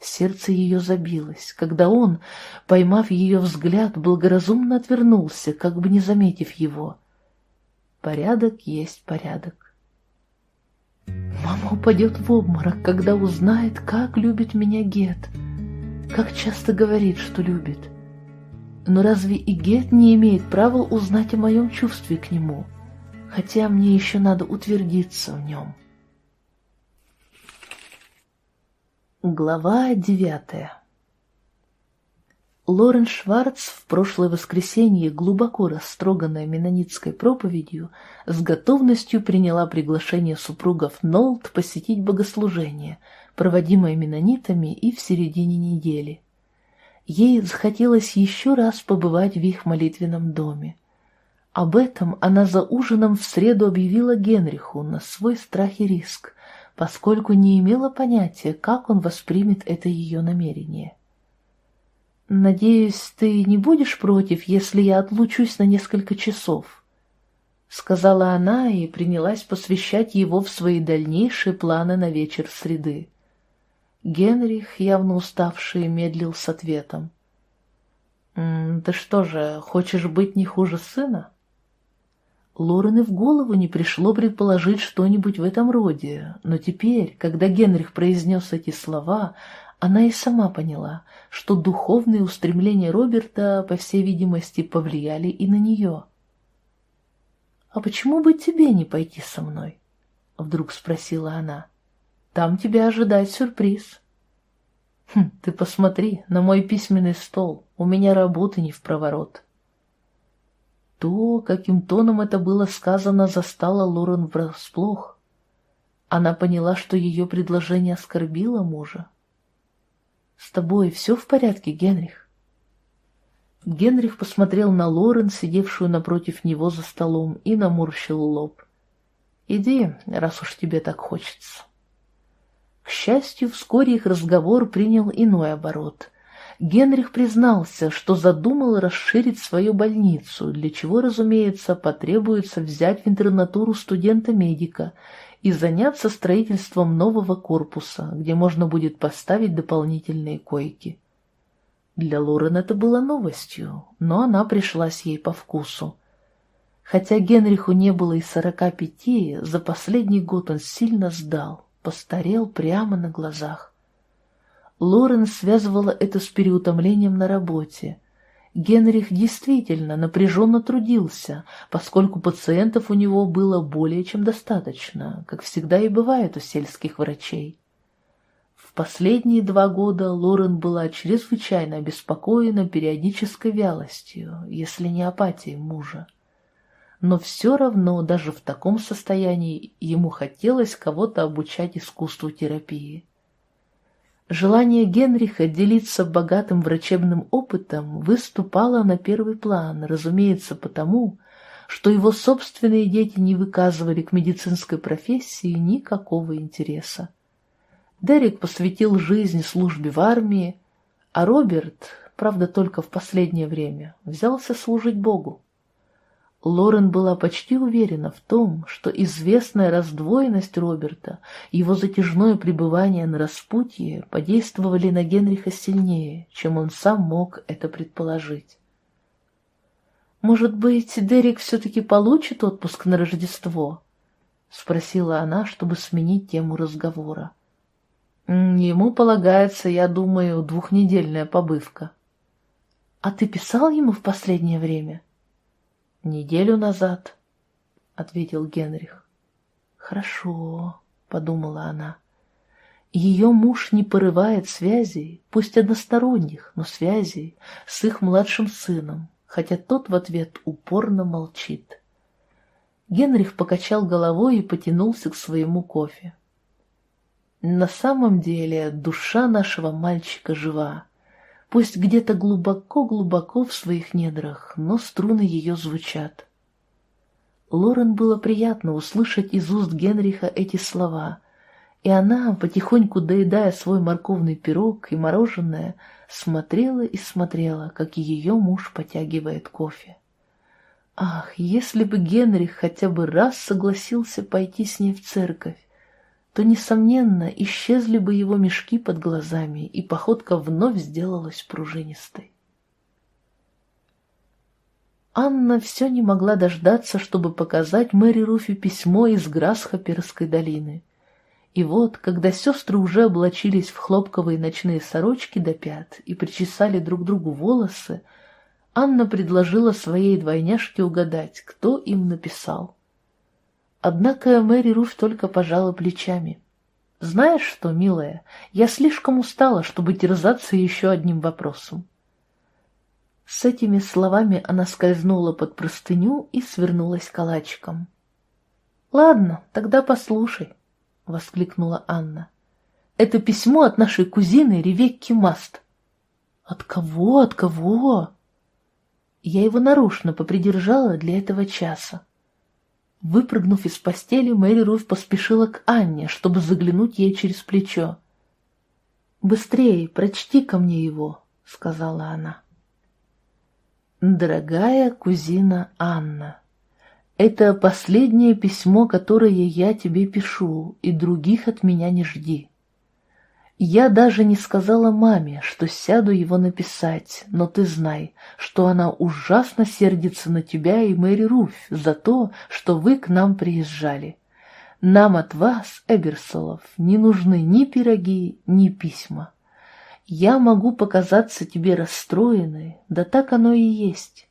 Сердце ее забилось, когда он, поймав ее взгляд, благоразумно отвернулся, как бы не заметив его. Порядок есть порядок. Мама упадет в обморок, когда узнает, как любит меня Гет. Как часто говорит, что любит. Но разве и Гет не имеет права узнать о моем чувстве к нему? Хотя мне еще надо утвердиться в нем. Глава девятая Лорен Шварц в прошлое воскресенье, глубоко растроганная менонитской проповедью, с готовностью приняла приглашение супругов Нолт посетить богослужение, проводимое менонитами и в середине недели. Ей захотелось еще раз побывать в их молитвенном доме. Об этом она за ужином в среду объявила Генриху на свой страх и риск, поскольку не имела понятия, как он воспримет это ее намерение. «Надеюсь, ты не будешь против, если я отлучусь на несколько часов?» Сказала она и принялась посвящать его в свои дальнейшие планы на вечер среды. Генрих, явно уставший, медлил с ответом. «Ты что же, хочешь быть не хуже сына?» Лорен и в голову не пришло предположить что-нибудь в этом роде, но теперь, когда Генрих произнес эти слова, Она и сама поняла, что духовные устремления Роберта, по всей видимости, повлияли и на нее. «А почему бы тебе не пойти со мной?» — вдруг спросила она. «Там тебя ожидает сюрприз». «Хм, ты посмотри на мой письменный стол, у меня работы не в проворот». То, каким тоном это было сказано, застало Лорен врасплох. Она поняла, что ее предложение оскорбило мужа. «С тобой все в порядке, Генрих?» Генрих посмотрел на Лорен, сидевшую напротив него за столом, и наморщил лоб. «Иди, раз уж тебе так хочется». К счастью, вскоре их разговор принял иной оборот. Генрих признался, что задумал расширить свою больницу, для чего, разумеется, потребуется взять в интернатуру студента-медика и заняться строительством нового корпуса, где можно будет поставить дополнительные койки. Для Лорен это было новостью, но она пришлась ей по вкусу. Хотя Генриху не было и сорока пяти, за последний год он сильно сдал, постарел прямо на глазах. Лорен связывала это с переутомлением на работе. Генрих действительно напряженно трудился, поскольку пациентов у него было более чем достаточно, как всегда и бывает у сельских врачей. В последние два года Лорен была чрезвычайно обеспокоена периодической вялостью, если не апатией мужа. Но все равно даже в таком состоянии ему хотелось кого-то обучать искусству терапии. Желание Генриха делиться богатым врачебным опытом выступало на первый план, разумеется, потому, что его собственные дети не выказывали к медицинской профессии никакого интереса. Дерек посвятил жизнь службе в армии, а Роберт, правда только в последнее время, взялся служить Богу. Лорен была почти уверена в том, что известная раздвоенность Роберта, его затяжное пребывание на распутье подействовали на Генриха сильнее, чем он сам мог это предположить. «Может быть, Дерек все-таки получит отпуск на Рождество?» — спросила она, чтобы сменить тему разговора. «Ему полагается, я думаю, двухнедельная побывка». «А ты писал ему в последнее время?» «Неделю назад», — ответил Генрих. «Хорошо», — подумала она. Ее муж не порывает связей, пусть односторонних, но связей, с их младшим сыном, хотя тот в ответ упорно молчит. Генрих покачал головой и потянулся к своему кофе. На самом деле душа нашего мальчика жива, Пусть где-то глубоко-глубоко в своих недрах, но струны ее звучат. Лорен было приятно услышать из уст Генриха эти слова, и она, потихоньку доедая свой морковный пирог и мороженое, смотрела и смотрела, как ее муж потягивает кофе. Ах, если бы Генрих хотя бы раз согласился пойти с ней в церковь, то, несомненно, исчезли бы его мешки под глазами, и походка вновь сделалась пружинистой. Анна все не могла дождаться, чтобы показать Мэри Руфи письмо из Грасхоперской долины. И вот, когда сестры уже облачились в хлопковые ночные сорочки до пят и причесали друг другу волосы, Анна предложила своей двойняшке угадать, кто им написал. Однако Мэри Руф только пожала плечами. «Знаешь что, милая, я слишком устала, чтобы терзаться еще одним вопросом». С этими словами она скользнула под простыню и свернулась калачиком. «Ладно, тогда послушай», — воскликнула Анна. «Это письмо от нашей кузины Ревекки Маст». «От кого? От кого?» Я его нарочно попридержала для этого часа. Выпрыгнув из постели, Мэри Руф поспешила к Анне, чтобы заглянуть ей через плечо. «Быстрее, прочти ко мне его», — сказала она. «Дорогая кузина Анна, это последнее письмо, которое я тебе пишу, и других от меня не жди. Я даже не сказала маме, что сяду его написать, но ты знай, что она ужасно сердится на тебя и Мэри Руфь за то, что вы к нам приезжали. Нам от вас, Эберсолов, не нужны ни пироги, ни письма. Я могу показаться тебе расстроенной, да так оно и есть.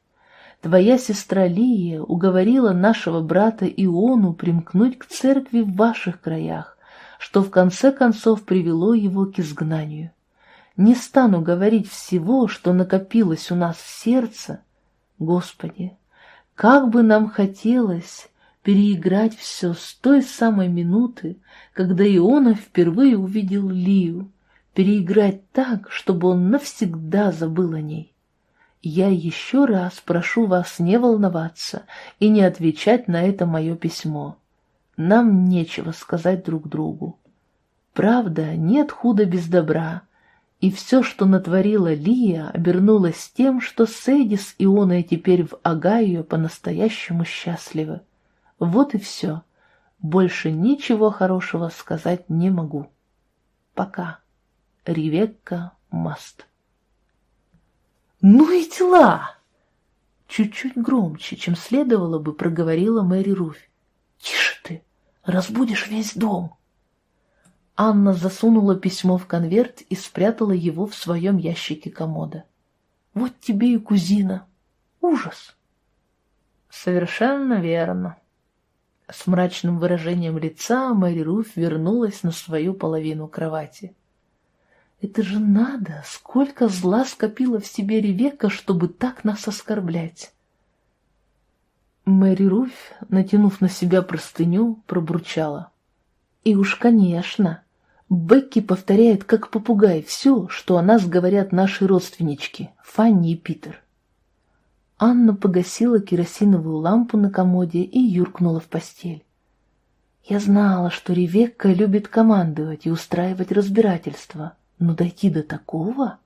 Твоя сестра Лия уговорила нашего брата Иону примкнуть к церкви в ваших краях, что в конце концов привело его к изгнанию. Не стану говорить всего, что накопилось у нас в сердце. Господи, как бы нам хотелось переиграть все с той самой минуты, когда Иона впервые увидел Лию, переиграть так, чтобы он навсегда забыл о ней. Я еще раз прошу вас не волноваться и не отвечать на это мое письмо. Нам нечего сказать друг другу. Правда, нет худа без добра, и все, что натворила Лия, обернулось тем, что Сейдис и Ионой теперь в Агаю по-настоящему счастливы. Вот и все. Больше ничего хорошего сказать не могу. Пока. Ревекка Маст. «Ну и дела!» Чуть-чуть громче, чем следовало бы, проговорила Мэри Руфь. «Тише ты! Разбудишь весь дом!» Анна засунула письмо в конверт и спрятала его в своем ящике комода. «Вот тебе и кузина! Ужас!» «Совершенно верно!» С мрачным выражением лица Мэри Руф вернулась на свою половину кровати. Это же надо, сколько зла скопила в себе Ревека, чтобы так нас оскорблять. Мэри Руфь, натянув на себя простыню, пробурчала. И уж, конечно, Бекки повторяет, как попугай, все, что о нас говорят наши родственнички, Фанни и Питер. Анна погасила керосиновую лампу на комоде и юркнула в постель. Я знала, что Ревекка любит командовать и устраивать разбирательства, но дойти до такого...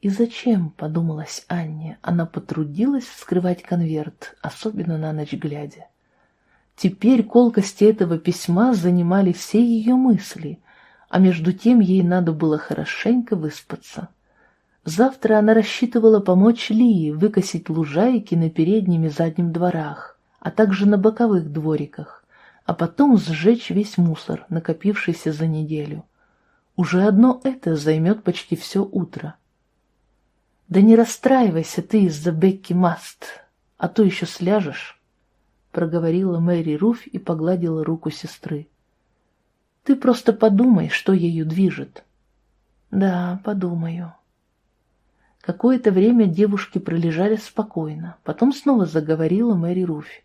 И зачем, подумалась Анне, она потрудилась вскрывать конверт, особенно на ночь глядя. Теперь колкости этого письма занимали все ее мысли, а между тем ей надо было хорошенько выспаться. Завтра она рассчитывала помочь Лии выкосить лужайки на переднем и заднем дворах, а также на боковых двориках, а потом сжечь весь мусор, накопившийся за неделю. Уже одно это займет почти все утро. «Да не расстраивайся ты из-за Бекки Маст, а то еще сляжешь», — проговорила Мэри Руф и погладила руку сестры. «Ты просто подумай, что ею движет». «Да, подумаю». Какое-то время девушки пролежали спокойно, потом снова заговорила Мэри Руфь.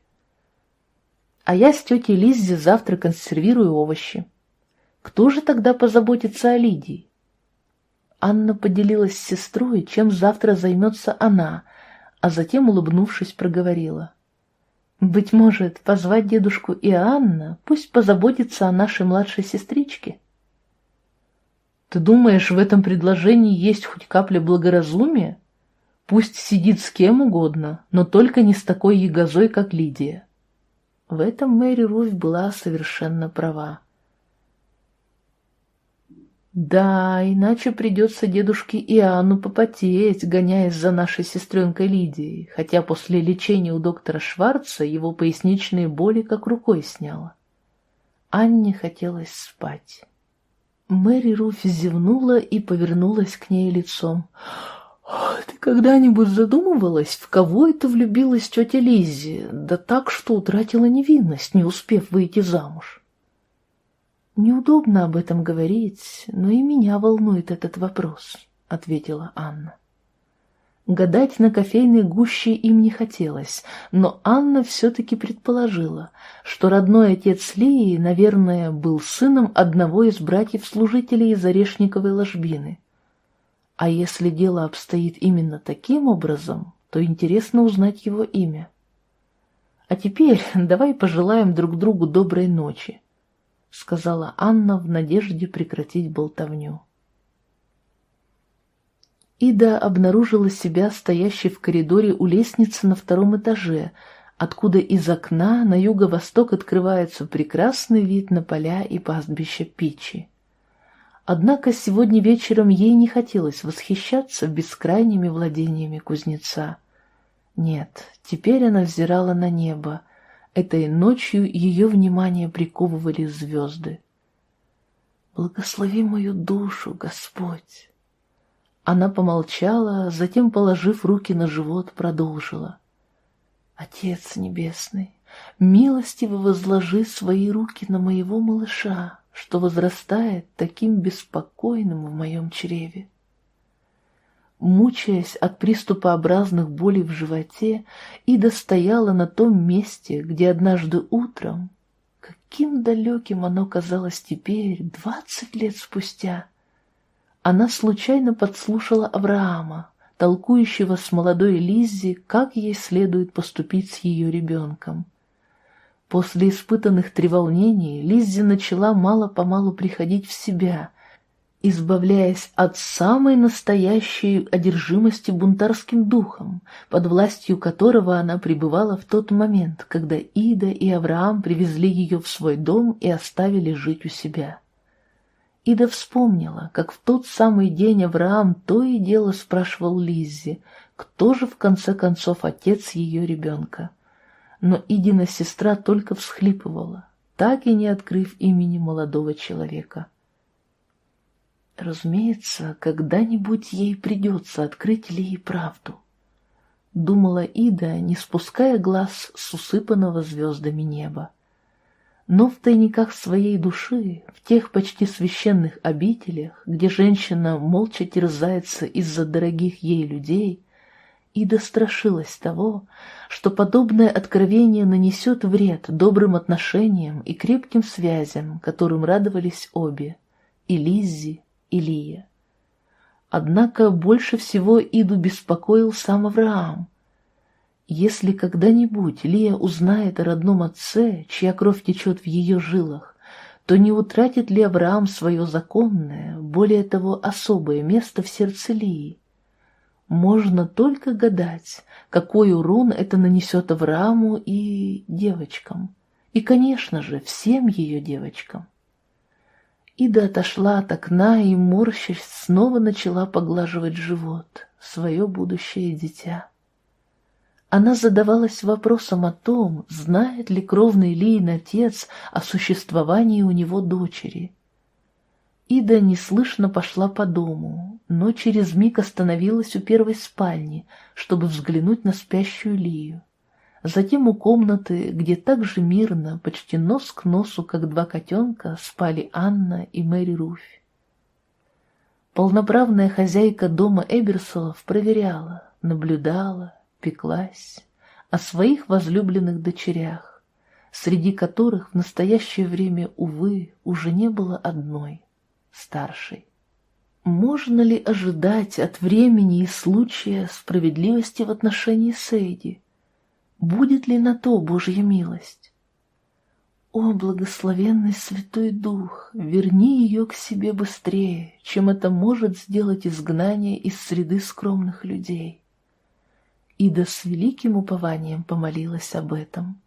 «А я с тетей Лиззи завтра консервирую овощи. Кто же тогда позаботится о Лидии? Анна поделилась с сестрой, чем завтра займется она, а затем, улыбнувшись, проговорила. «Быть может, позвать дедушку и Анна, пусть позаботится о нашей младшей сестричке?» «Ты думаешь, в этом предложении есть хоть капля благоразумия? Пусть сидит с кем угодно, но только не с такой ягозой, как Лидия». В этом Мэри Руф была совершенно права. Да, иначе придется дедушке Иоанну попотеть, гоняясь за нашей сестренкой Лидией, хотя после лечения у доктора Шварца его поясничные боли как рукой сняло. Анне хотелось спать. Мэри Руф зевнула и повернулась к ней лицом. «Ты когда-нибудь задумывалась, в кого это влюбилась тетя Лиззи, да так, что утратила невинность, не успев выйти замуж?» «Неудобно об этом говорить, но и меня волнует этот вопрос», — ответила Анна. Гадать на кофейной гуще им не хотелось, но Анна все-таки предположила, что родной отец Лии, наверное, был сыном одного из братьев-служителей из Орешниковой ложбины. А если дело обстоит именно таким образом, то интересно узнать его имя. А теперь давай пожелаем друг другу доброй ночи сказала Анна в надежде прекратить болтовню. Ида обнаружила себя стоящей в коридоре у лестницы на втором этаже, откуда из окна на юго-восток открывается прекрасный вид на поля и пастбище Пичи. Однако сегодня вечером ей не хотелось восхищаться бескрайними владениями кузнеца. Нет, теперь она взирала на небо, Этой ночью ее внимание приковывали звезды. «Благослови мою душу, Господь!» Она помолчала, затем, положив руки на живот, продолжила. «Отец Небесный, милостиво возложи свои руки на моего малыша, что возрастает таким беспокойным в моем чреве. Мучаясь от приступообразных болей в животе, Ида стояла на том месте, где однажды утром, каким далеким оно казалось теперь, двадцать лет спустя, она случайно подслушала Авраама, толкующего с молодой Лиззи, как ей следует поступить с ее ребенком. После испытанных треволнений Лиззи начала мало-помалу приходить в себя, избавляясь от самой настоящей одержимости бунтарским духом, под властью которого она пребывала в тот момент, когда Ида и Авраам привезли ее в свой дом и оставили жить у себя. Ида вспомнила, как в тот самый день Авраам то и дело спрашивал Лиззи, кто же в конце концов отец ее ребенка. Но Идина сестра только всхлипывала, так и не открыв имени молодого человека. Разумеется, когда-нибудь ей придется открыть Лии правду. Думала Ида, не спуская глаз с усыпанного звездами неба. Но в тайниках своей души, в тех почти священных обителях, где женщина молча терзается из-за дорогих ей людей, Ида страшилась того, что подобное откровение нанесет вред добрым отношениям и крепким связям, которым радовались обе, и Лиззи, и Лия. Однако больше всего Иду беспокоил сам Авраам, если когда-нибудь Лия узнает о родном отце, чья кровь течет в ее жилах, то не утратит ли Авраам свое законное, более того, особое место в сердце Лии? Можно только гадать, какой урон это нанесет Аврааму и девочкам, и, конечно же, всем ее девочкам. Ида отошла от окна и, морщась, снова начала поглаживать живот, свое будущее дитя. Она задавалась вопросом о том, знает ли кровный Лиин отец о существовании у него дочери. Ида неслышно пошла по дому, но через миг остановилась у первой спальни, чтобы взглянуть на спящую Лию. Затем у комнаты, где так же мирно, почти нос к носу, как два котенка, спали Анна и Мэри Руфь. Полноправная хозяйка дома Эберсолов проверяла, наблюдала, пеклась о своих возлюбленных дочерях, среди которых в настоящее время, увы, уже не было одной, старшей. Можно ли ожидать от времени и случая справедливости в отношении Сейди? Будет ли на то Божья милость? О, благословенный Святой Дух, верни ее к себе быстрее, чем это может сделать изгнание из среды скромных людей. Ида с великим упованием помолилась об этом.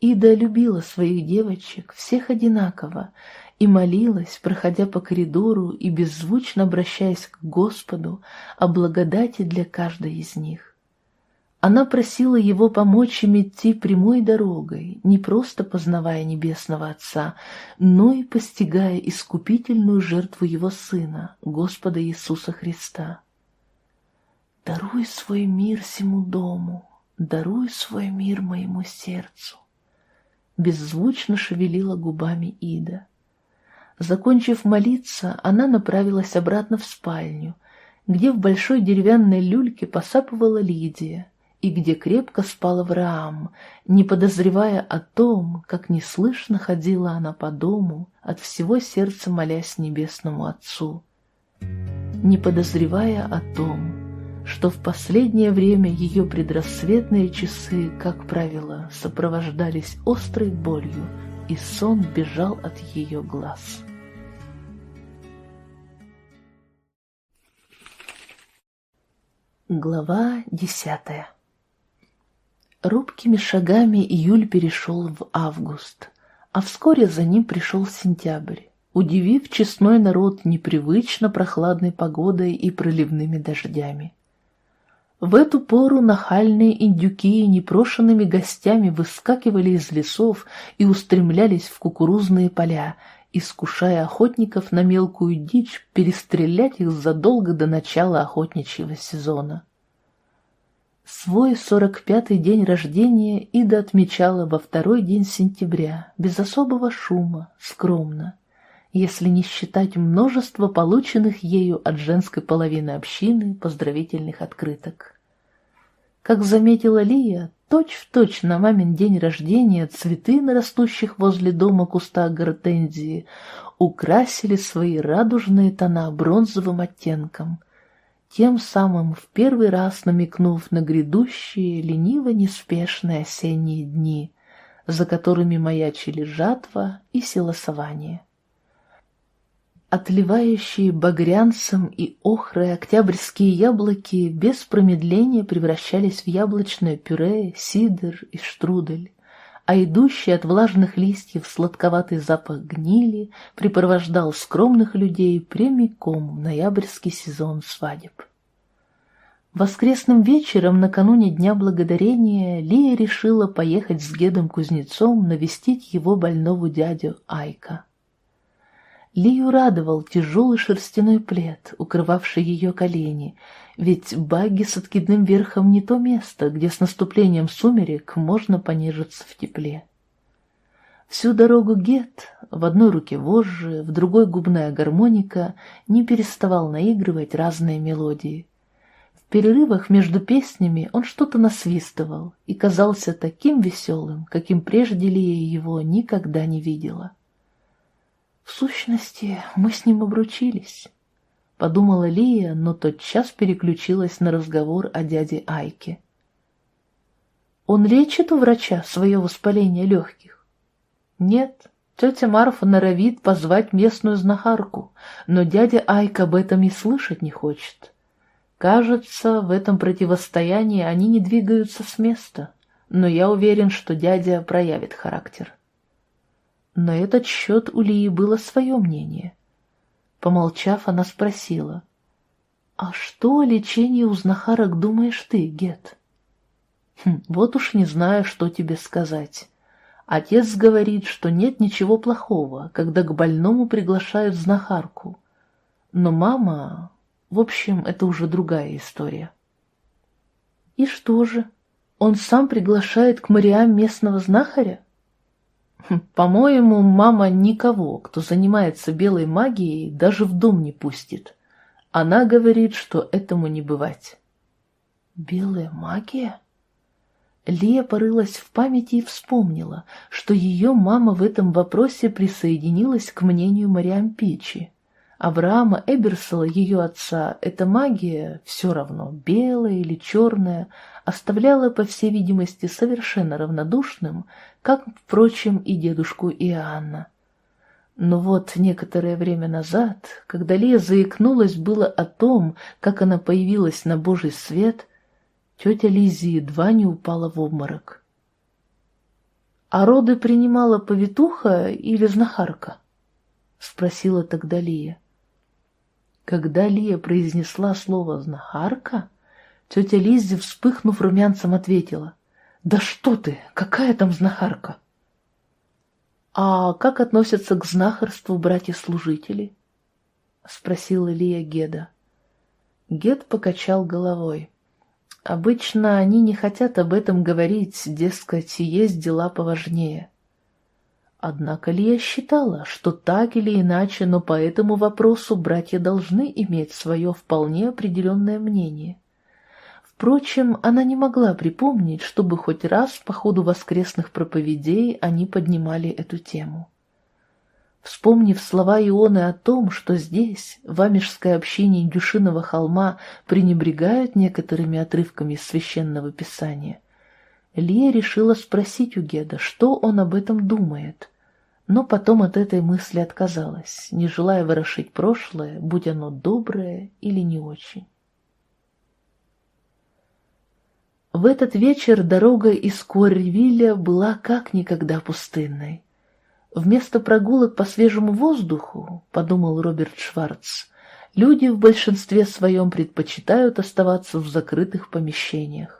Ида любила своих девочек, всех одинаково, и молилась, проходя по коридору и беззвучно обращаясь к Господу о благодати для каждой из них. Она просила его помочь им идти прямой дорогой, не просто познавая Небесного Отца, но и постигая искупительную жертву Его Сына, Господа Иисуса Христа. Даруй свой мир всему дому, даруй свой мир моему сердцу. Беззвучно шевелила губами Ида. Закончив молиться, она направилась обратно в спальню, где в большой деревянной люльке посапывала Лидия и где крепко спал Авраам, не подозревая о том, как неслышно ходила она по дому, от всего сердца молясь Небесному Отцу, не подозревая о том, что в последнее время ее предрассветные часы, как правило, сопровождались острой болью, и сон бежал от ее глаз. Глава десятая Рубкими шагами июль перешел в август, а вскоре за ним пришел сентябрь, удивив честной народ непривычно прохладной погодой и проливными дождями. В эту пору нахальные индюки непрошенными гостями выскакивали из лесов и устремлялись в кукурузные поля, искушая охотников на мелкую дичь перестрелять их задолго до начала охотничьего сезона. Свой сорок пятый день рождения Ида отмечала во второй день сентября, без особого шума, скромно, если не считать множество полученных ею от женской половины общины поздравительных открыток. Как заметила Лия, точь-в-точь точь на мамин день рождения цветы на растущих возле дома кустах гортензии украсили свои радужные тона бронзовым оттенком — тем самым в первый раз намекнув на грядущие лениво-неспешные осенние дни, за которыми маячили жатва и селосование. Отливающие багрянцем и охрой октябрьские яблоки без промедления превращались в яблочное пюре, сидр и штрудель а идущий от влажных листьев сладковатый запах гнили припровождал скромных людей прямиком в ноябрьский сезон свадеб. Воскресным вечером, накануне Дня Благодарения, Лия решила поехать с Гедом Кузнецом навестить его больного дядю Айка. Лию радовал тяжелый шерстяной плед, укрывавший ее колени, ведь багги с откидным верхом не то место, где с наступлением сумерек можно понежиться в тепле. Всю дорогу Гет, в одной руке вожжи, в другой губная гармоника, не переставал наигрывать разные мелодии. В перерывах между песнями он что-то насвистывал и казался таким веселым, каким прежде Лия его никогда не видела. В сущности, мы с ним обручились подумала Лия, но тотчас переключилась на разговор о дяде Айке. Он лечит у врача свое воспаление легких? Нет, тетя Марфа норовит позвать местную знахарку, но дядя Айк об этом и слышать не хочет. Кажется, в этом противостоянии они не двигаются с места, но я уверен, что дядя проявит характер. На этот счет у Лии было свое мнение. Помолчав, она спросила. «А что о лечении у знахарок думаешь ты, Гет?» хм, «Вот уж не знаю, что тебе сказать. Отец говорит, что нет ничего плохого, когда к больному приглашают знахарку. Но мама... В общем, это уже другая история». «И что же? Он сам приглашает к Мариам местного знахаря?» <laughs> По-моему, мама никого, кто занимается белой магией, даже в дом не пустит. Она говорит, что этому не бывать. Белая магия? Лия порылась в памяти и вспомнила, что ее мама в этом вопросе присоединилась к мнению Мариам Пичи. Авраама Эберсела, ее отца, эта магия, все равно, белая или черная, оставляла, по всей видимости, совершенно равнодушным, как, впрочем, и дедушку Иоанна. Но вот некоторое время назад, когда Лия заикнулась было о том, как она появилась на Божий свет, тетя Лизи едва не упала в обморок. «А роды принимала повитуха или знахарка?» — спросила тогда Лия. Когда Лия произнесла слово «знахарка», тетя Лиззи, вспыхнув румянцем, ответила. «Да что ты! Какая там знахарка?» «А как относятся к знахарству братья-служители?» — спросила Лия Геда. Гед покачал головой. «Обычно они не хотят об этом говорить, дескать, есть дела поважнее». Однако Лия считала, что так или иначе, но по этому вопросу братья должны иметь свое вполне определенное мнение. Впрочем, она не могла припомнить, чтобы хоть раз по ходу воскресных проповедей они поднимали эту тему. Вспомнив слова Ионы о том, что здесь, в Амежской общине Дюшиного холма, пренебрегают некоторыми отрывками священного писания, Лия решила спросить у Геда, что он об этом думает, но потом от этой мысли отказалась, не желая ворошить прошлое, будь оно доброе или не очень. В этот вечер дорога из Куарревиля была как никогда пустынной. Вместо прогулок по свежему воздуху, подумал Роберт Шварц, люди в большинстве своем предпочитают оставаться в закрытых помещениях.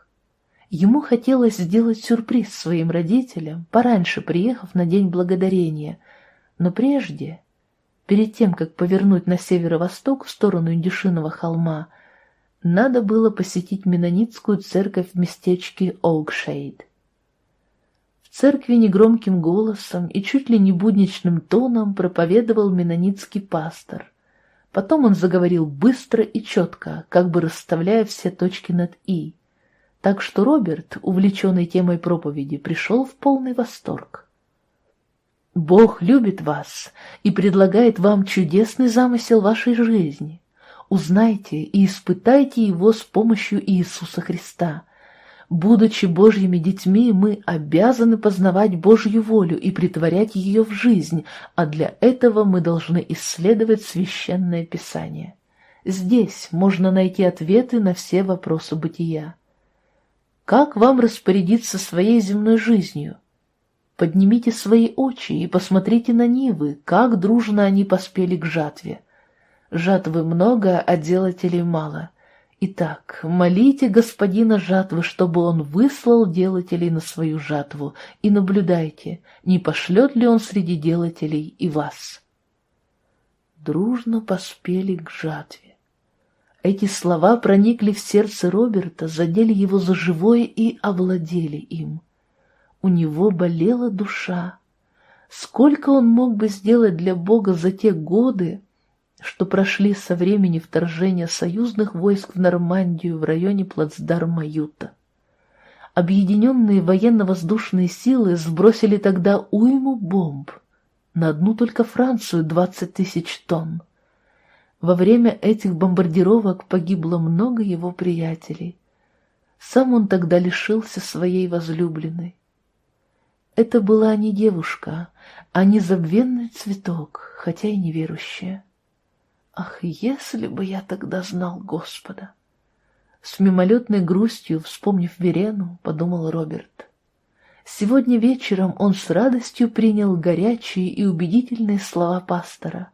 Ему хотелось сделать сюрприз своим родителям, пораньше приехав на День Благодарения, Но прежде, перед тем, как повернуть на северо-восток в сторону Индюшиного холма, надо было посетить Менонитскую церковь в местечке Оукшейд. В церкви негромким голосом и чуть ли не будничным тоном проповедовал менонитский пастор. Потом он заговорил быстро и четко, как бы расставляя все точки над «и». Так что Роберт, увлеченный темой проповеди, пришел в полный восторг. Бог любит вас и предлагает вам чудесный замысел вашей жизни. Узнайте и испытайте его с помощью Иисуса Христа. Будучи Божьими детьми, мы обязаны познавать Божью волю и притворять ее в жизнь, а для этого мы должны исследовать Священное Писание. Здесь можно найти ответы на все вопросы бытия. Как вам распорядиться своей земной жизнью? Поднимите свои очи и посмотрите на Нивы, как дружно они поспели к жатве. Жатвы много, а делателей мало. Итак, молите господина жатвы, чтобы он выслал делателей на свою жатву, и наблюдайте, не пошлет ли он среди делателей и вас. Дружно поспели к жатве. Эти слова проникли в сердце Роберта, задели его за живое и овладели им. У него болела душа. Сколько он мог бы сделать для Бога за те годы, что прошли со времени вторжения союзных войск в Нормандию в районе плацдарма Юта. Объединенные военно-воздушные силы сбросили тогда уйму бомб, на одну только Францию 20 тысяч тонн. Во время этих бомбардировок погибло много его приятелей. Сам он тогда лишился своей возлюбленной. Это была не девушка, а незабвенный цветок, хотя и неверующая. Ах, если бы я тогда знал Господа! С мимолетной грустью, вспомнив Верену, подумал Роберт. Сегодня вечером он с радостью принял горячие и убедительные слова пастора.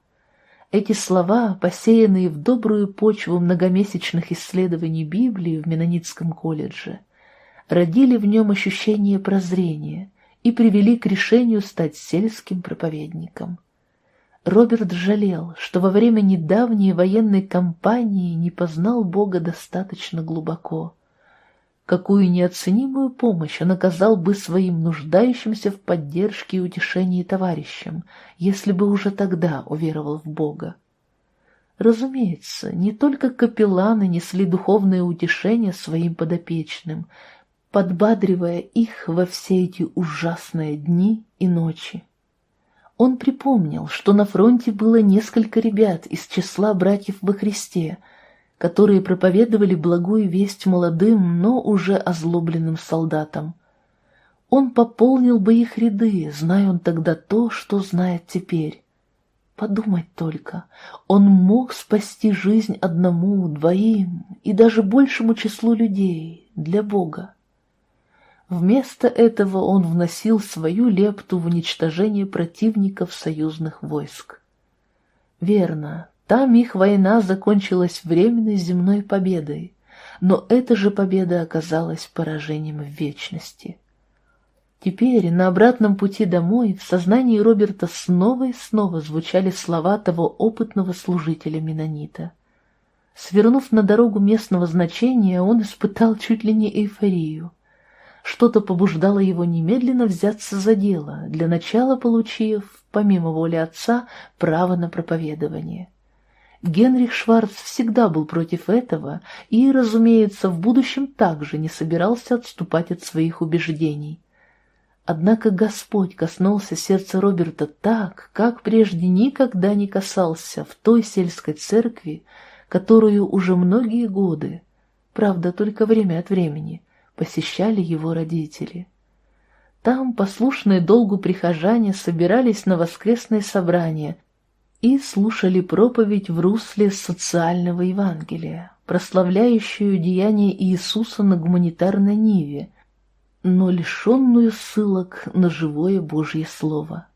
Эти слова, посеянные в добрую почву многомесячных исследований Библии в Менонитском колледже, родили в нем ощущение прозрения, и привели к решению стать сельским проповедником. Роберт жалел, что во время недавней военной кампании не познал Бога достаточно глубоко. Какую неоценимую помощь он оказал бы своим нуждающимся в поддержке и утешении товарищам, если бы уже тогда уверовал в Бога. Разумеется, не только капелланы несли духовное утешение своим подопечным, подбадривая их во все эти ужасные дни и ночи. Он припомнил, что на фронте было несколько ребят из числа братьев во Христе, которые проповедовали благую весть молодым, но уже озлобленным солдатам. Он пополнил бы их ряды, зная он тогда то, что знает теперь. Подумать только, он мог спасти жизнь одному, двоим и даже большему числу людей для Бога. Вместо этого он вносил свою лепту в уничтожение противников союзных войск. Верно, там их война закончилась временной земной победой, но эта же победа оказалась поражением в вечности. Теперь, на обратном пути домой, в сознании Роберта снова и снова звучали слова того опытного служителя Менонита. Свернув на дорогу местного значения, он испытал чуть ли не эйфорию — что-то побуждало его немедленно взяться за дело, для начала получив, помимо воли отца, право на проповедование. Генрих Шварц всегда был против этого и, разумеется, в будущем также не собирался отступать от своих убеждений. Однако Господь коснулся сердца Роберта так, как прежде никогда не касался в той сельской церкви, которую уже многие годы, правда, только время от времени, посещали его родители. Там послушные долгу прихожане собирались на воскресные собрания и слушали проповедь в русле социального Евангелия, прославляющую деяние Иисуса на гуманитарной ниве, но лишенную ссылок на живое Божье Слово.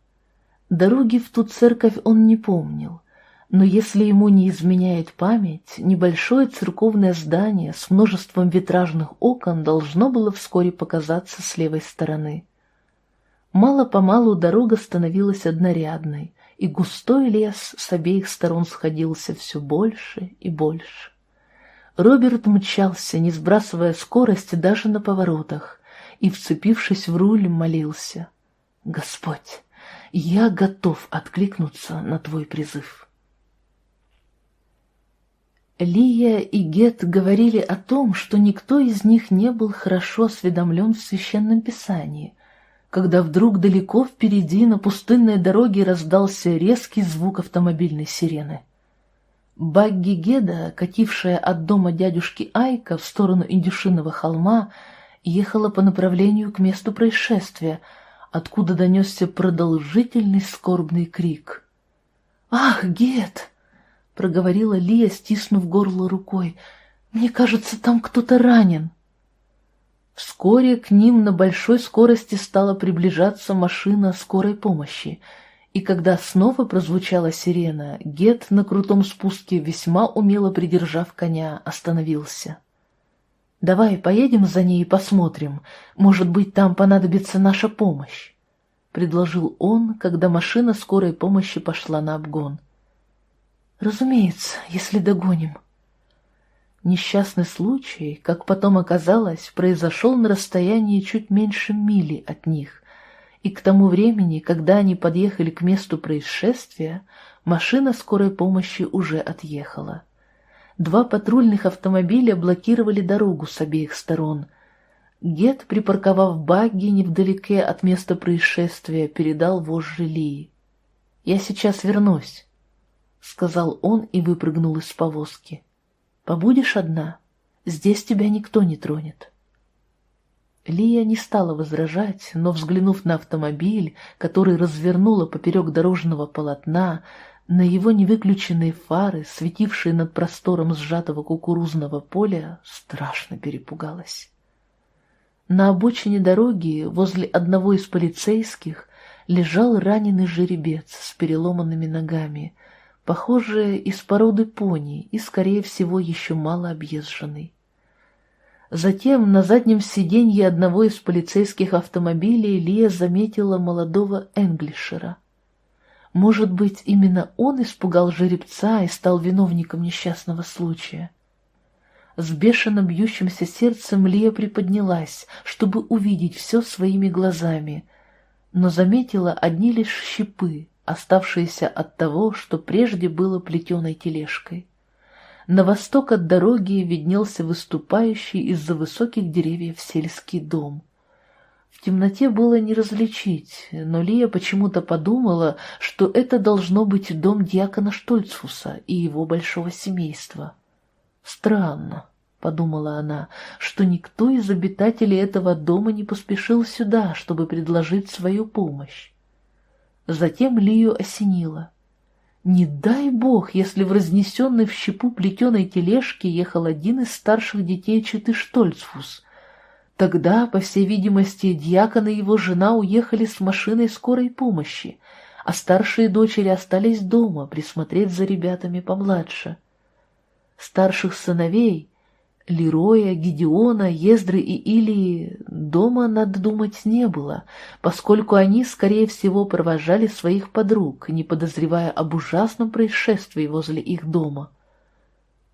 Дороги в ту церковь он не помнил, но если ему не изменяет память, небольшое церковное здание с множеством витражных окон должно было вскоре показаться с левой стороны. Мало-помалу дорога становилась однорядной, и густой лес с обеих сторон сходился все больше и больше. Роберт мчался, не сбрасывая скорости даже на поворотах, и, вцепившись в руль, молился. «Господь, я готов откликнуться на Твой призыв». Лия и Гет говорили о том, что никто из них не был хорошо осведомлен в Священном Писании, когда вдруг далеко впереди на пустынной дороге раздался резкий звук автомобильной сирены. Багги Геда, катившая от дома дядюшки Айка в сторону Индюшиного холма, ехала по направлению к месту происшествия, откуда донесся продолжительный скорбный крик. «Ах, Гед!» — проговорила Лия, стиснув горло рукой. «Мне кажется, там кто-то ранен». Вскоре к ним на большой скорости стала приближаться машина скорой помощи — и когда снова прозвучала сирена, Гет на крутом спуске, весьма умело придержав коня, остановился. «Давай поедем за ней и посмотрим. Может быть, там понадобится наша помощь», — предложил он, когда машина скорой помощи пошла на обгон. «Разумеется, если догоним». Несчастный случай, как потом оказалось, произошел на расстоянии чуть меньше мили от них, и к тому времени, когда они подъехали к месту происшествия, машина скорой помощи уже отъехала. Два патрульных автомобиля блокировали дорогу с обеих сторон. Гет, припарковав багги невдалеке от места происшествия, передал вожжи Лии. «Я сейчас вернусь», — сказал он и выпрыгнул из повозки. «Побудешь одна? Здесь тебя никто не тронет». Лия не стала возражать, но, взглянув на автомобиль, который развернула поперек дорожного полотна, на его невыключенные фары, светившие над простором сжатого кукурузного поля, страшно перепугалась. На обочине дороги, возле одного из полицейских, лежал раненый жеребец с переломанными ногами, похожий из породы пони и, скорее всего, еще мало объезженный. Затем на заднем сиденье одного из полицейских автомобилей Лия заметила молодого Энглишера. Может быть, именно он испугал жеребца и стал виновником несчастного случая. С бешено бьющимся сердцем Лия приподнялась, чтобы увидеть все своими глазами, но заметила одни лишь щепы, оставшиеся от того, что прежде было плетеной тележкой. На восток от дороги виднелся выступающий из-за высоких деревьев сельский дом. В темноте было не различить, но Лия почему-то подумала, что это должно быть дом дьякона Штольцфуса и его большого семейства. «Странно», — подумала она, — что никто из обитателей этого дома не поспешил сюда, чтобы предложить свою помощь. Затем Лию осенило — не дай бог, если в разнесенной в щепу плетеной тележке ехал один из старших детей Читы Штольцфус. Тогда, по всей видимости, дьякон и его жена уехали с машиной скорой помощи, а старшие дочери остались дома присмотреть за ребятами помладше. Старших сыновей, Лероя, Гедеона, Ездры и Илии дома, надо думать, не было, поскольку они, скорее всего, провожали своих подруг, не подозревая об ужасном происшествии возле их дома.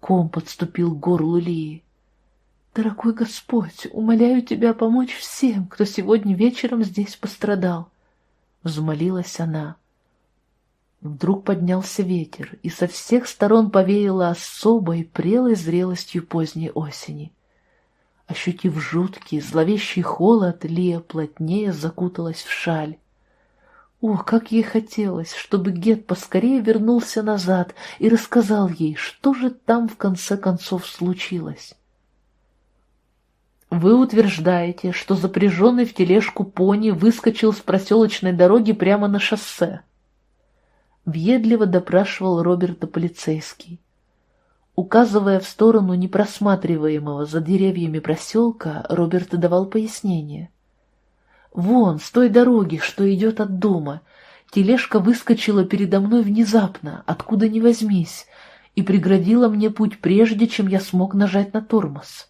Ком подступил к горлу Лии. «Дорогой Господь, умоляю Тебя помочь всем, кто сегодня вечером здесь пострадал», — взмолилась она. Вдруг поднялся ветер, и со всех сторон повеяло особой, прелой зрелостью поздней осени. Ощутив жуткий, зловещий холод, Лия плотнее закуталась в шаль. О, как ей хотелось, чтобы Гет поскорее вернулся назад и рассказал ей, что же там в конце концов случилось. Вы утверждаете, что запряженный в тележку пони выскочил с проселочной дороги прямо на шоссе, Въедливо допрашивал Роберта полицейский. Указывая в сторону непросматриваемого за деревьями проселка, Роберт давал пояснение. «Вон, с той дороги, что идет от дома, тележка выскочила передо мной внезапно, откуда ни возьмись, и преградила мне путь прежде, чем я смог нажать на тормоз».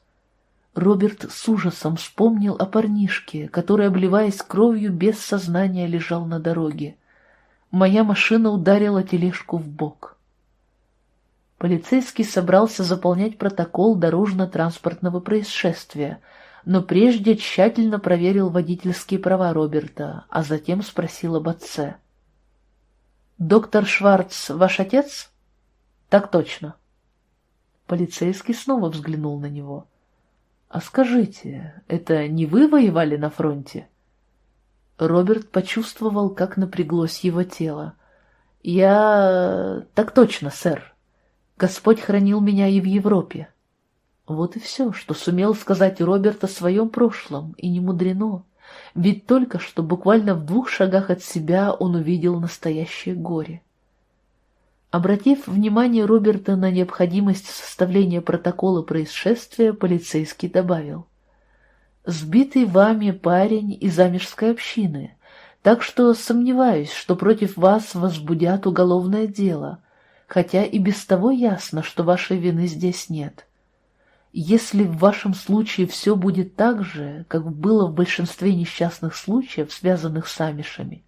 Роберт с ужасом вспомнил о парнишке, который, обливаясь кровью, без сознания лежал на дороге. Моя машина ударила тележку в бок. Полицейский собрался заполнять протокол дорожно-транспортного происшествия, но прежде тщательно проверил водительские права Роберта, а затем спросил об отце. «Доктор Шварц ваш отец?» «Так точно». Полицейский снова взглянул на него. «А скажите, это не вы воевали на фронте?» Роберт почувствовал, как напряглось его тело. «Я... так точно, сэр. Господь хранил меня и в Европе». Вот и все, что сумел сказать Роберт о своем прошлом, и не мудрено. Ведь только что, буквально в двух шагах от себя, он увидел настоящее горе. Обратив внимание Роберта на необходимость составления протокола происшествия, полицейский добавил. «Сбитый вами парень из амежской общины, так что сомневаюсь, что против вас возбудят уголовное дело, хотя и без того ясно, что вашей вины здесь нет». Если в вашем случае все будет так же, как было в большинстве несчастных случаев, связанных с амишами,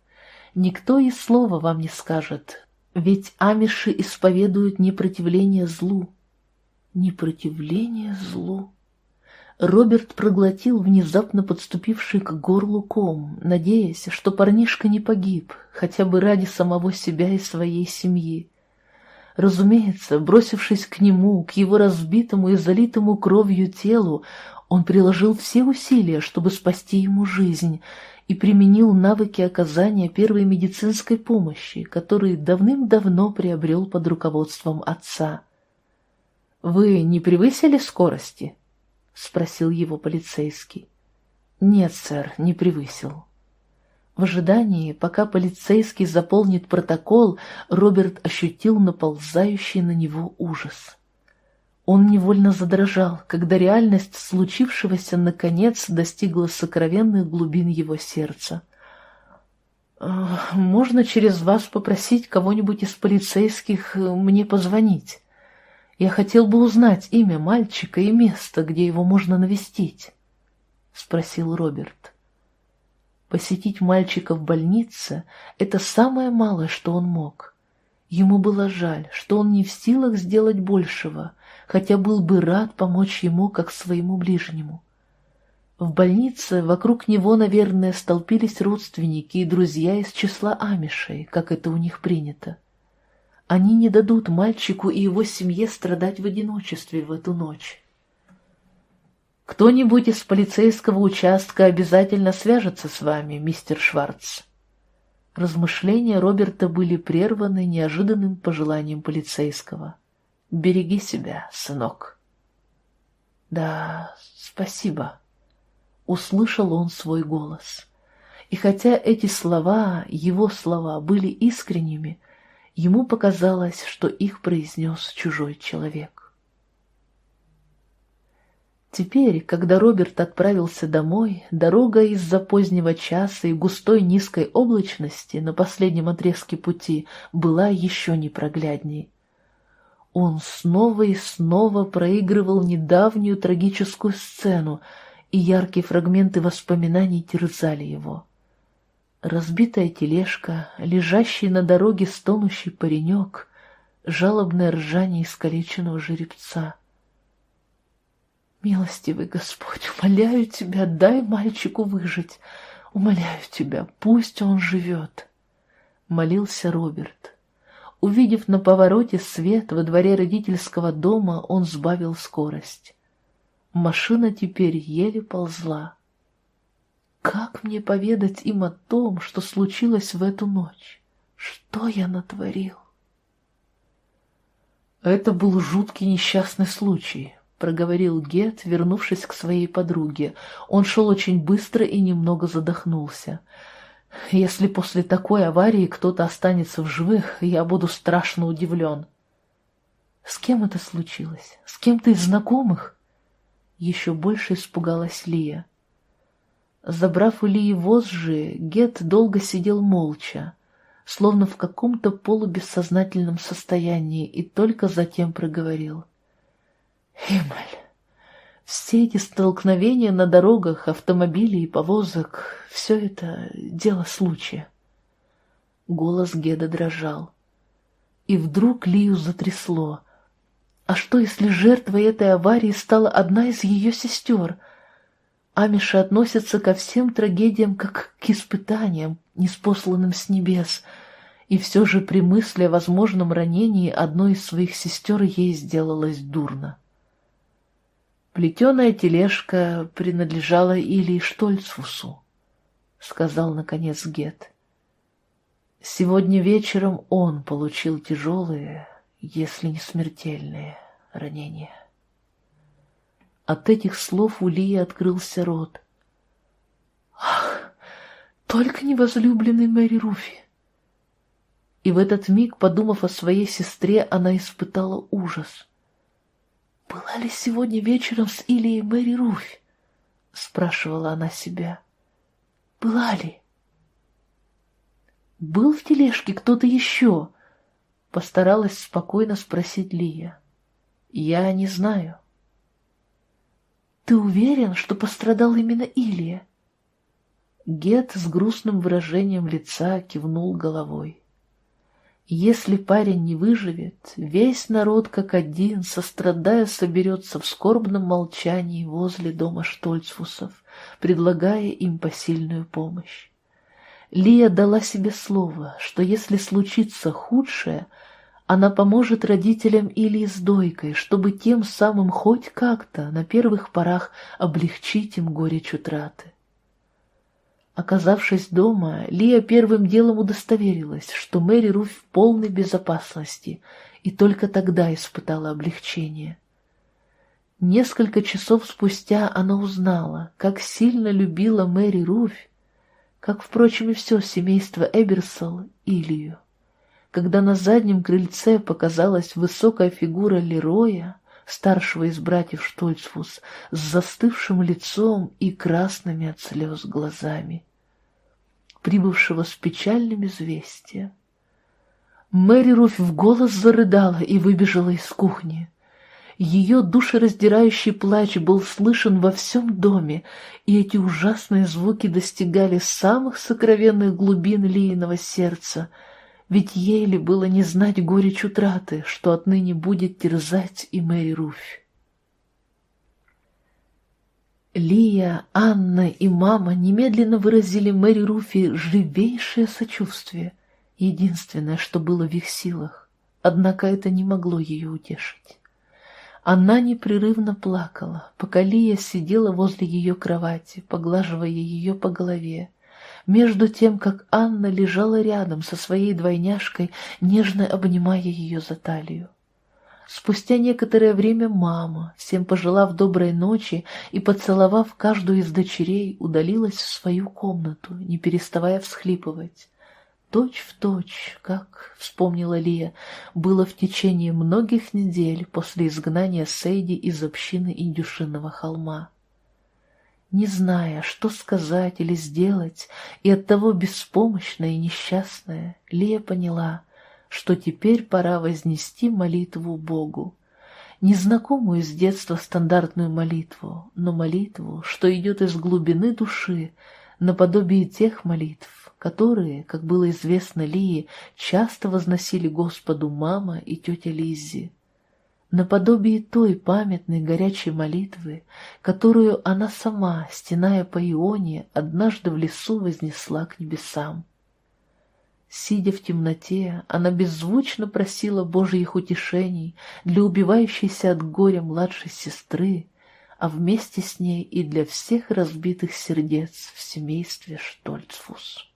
никто и слова вам не скажет, ведь амиши исповедуют непротивление злу. Непротивление злу. Роберт проглотил внезапно подступивший к горлу ком, надеясь, что парнишка не погиб, хотя бы ради самого себя и своей семьи. Разумеется, бросившись к нему, к его разбитому и залитому кровью телу, он приложил все усилия, чтобы спасти ему жизнь, и применил навыки оказания первой медицинской помощи, которые давным-давно приобрел под руководством отца. «Вы не превысили скорости?» — спросил его полицейский. «Нет, сэр, не превысил». В ожидании, пока полицейский заполнит протокол, Роберт ощутил наползающий на него ужас. Он невольно задрожал, когда реальность случившегося наконец достигла сокровенных глубин его сердца. «Можно через вас попросить кого-нибудь из полицейских э, мне позвонить? Я хотел бы узнать имя мальчика и место, где его можно навестить», — спросил Роберт. Посетить мальчика в больнице — это самое малое, что он мог. Ему было жаль, что он не в силах сделать большего, хотя был бы рад помочь ему как своему ближнему. В больнице вокруг него, наверное, столпились родственники и друзья из числа амишей, как это у них принято. Они не дадут мальчику и его семье страдать в одиночестве в эту ночь. Кто-нибудь из полицейского участка обязательно свяжется с вами, мистер Шварц. Размышления Роберта были прерваны неожиданным пожеланием полицейского. «Береги себя, сынок». «Да, спасибо», — услышал он свой голос. И хотя эти слова, его слова, были искренними, ему показалось, что их произнес чужой человек. Теперь, когда Роберт отправился домой, дорога из-за позднего часа и густой низкой облачности на последнем отрезке пути была еще непроглядней. Он снова и снова проигрывал недавнюю трагическую сцену, и яркие фрагменты воспоминаний терзали его. Разбитая тележка, лежащий на дороге стонущий паренек, жалобное ржание искалеченного жеребца — Милостивый Господь, умоляю Тебя, дай мальчику выжить. Умоляю Тебя, пусть он живет. Молился Роберт. Увидев на повороте свет во дворе родительского дома, он сбавил скорость. Машина теперь еле ползла. Как мне поведать им о том, что случилось в эту ночь? Что я натворил? Это был жуткий несчастный случай, — проговорил Гет, вернувшись к своей подруге. Он шел очень быстро и немного задохнулся. «Если после такой аварии кто-то останется в живых, я буду страшно удивлен». «С кем это случилось? С кем-то из знакомых?» Еще больше испугалась Лия. Забрав у Лии вожжи, Гет долго сидел молча, словно в каком-то полубессознательном состоянии, и только затем проговорил — Химмель! Все эти столкновения на дорогах, автомобилей и повозок — все это дело случая. Голос Геда дрожал. И вдруг Лию затрясло. А что, если жертвой этой аварии стала одна из ее сестер? Амиши относятся ко всем трагедиям как к испытаниям, неспосланным с небес, и все же при мысли о возможном ранении одной из своих сестер ей сделалось дурно. Плетеная тележка принадлежала Илии Штольцфусу, — сказал, наконец, Гет. Сегодня вечером он получил тяжелые, если не смертельные, ранения. От этих слов у Лии открылся рот. «Ах, только не возлюбленный Мэри Руфи!» И в этот миг, подумав о своей сестре, она испытала ужас. «Была ли сегодня вечером с Ильей Мэри Руфь?» — спрашивала она себя. «Была ли?» «Был в тележке кто-то еще?» — постаралась спокойно спросить Лия. «Я не знаю». «Ты уверен, что пострадал именно Илья?» Гет с грустным выражением лица кивнул головой. Если парень не выживет, весь народ как один, сострадая, соберется в скорбном молчании возле дома Штольцфусов, предлагая им посильную помощь. Лия дала себе слово, что если случится худшее, она поможет родителям или с дойкой, чтобы тем самым хоть как-то на первых порах облегчить им горечь утраты. Оказавшись дома, Лия первым делом удостоверилась, что Мэри Руф в полной безопасности, и только тогда испытала облегчение. Несколько часов спустя она узнала, как сильно любила Мэри Руфь, как, впрочем, и все семейство Эберсол, Илью. Когда на заднем крыльце показалась высокая фигура Лероя, старшего из братьев Штольцфус, с застывшим лицом и красными от слез глазами, прибывшего с печальным известием. Мэри Руфь в голос зарыдала и выбежала из кухни. Ее душераздирающий плач был слышен во всем доме, и эти ужасные звуки достигали самых сокровенных глубин Лииного сердца — ведь ей ли было не знать горечь утраты, что отныне будет терзать и Мэри Руфь. Лия, Анна и мама немедленно выразили Мэри Руфи живейшее сочувствие, единственное, что было в их силах, однако это не могло ее утешить. Она непрерывно плакала, пока Лия сидела возле ее кровати, поглаживая ее по голове, между тем, как Анна лежала рядом со своей двойняшкой, нежно обнимая ее за талию. Спустя некоторое время мама, всем пожелав доброй ночи и поцеловав каждую из дочерей, удалилась в свою комнату, не переставая всхлипывать. Точь в точь, как, вспомнила Лия, было в течение многих недель после изгнания Сейди из общины Индюшиного холма. Не зная, что сказать или сделать, и оттого беспомощная и несчастная, Лия поняла, что теперь пора вознести молитву Богу. Незнакомую с детства стандартную молитву, но молитву, что идет из глубины души, наподобие тех молитв, которые, как было известно Лии, часто возносили Господу мама и тетя Лиззи наподобие той памятной горячей молитвы, которую она сама, стеная по Ионе, однажды в лесу вознесла к небесам. Сидя в темноте, она беззвучно просила Божьих утешений для убивающейся от горя младшей сестры, а вместе с ней и для всех разбитых сердец в семействе Штольцфус.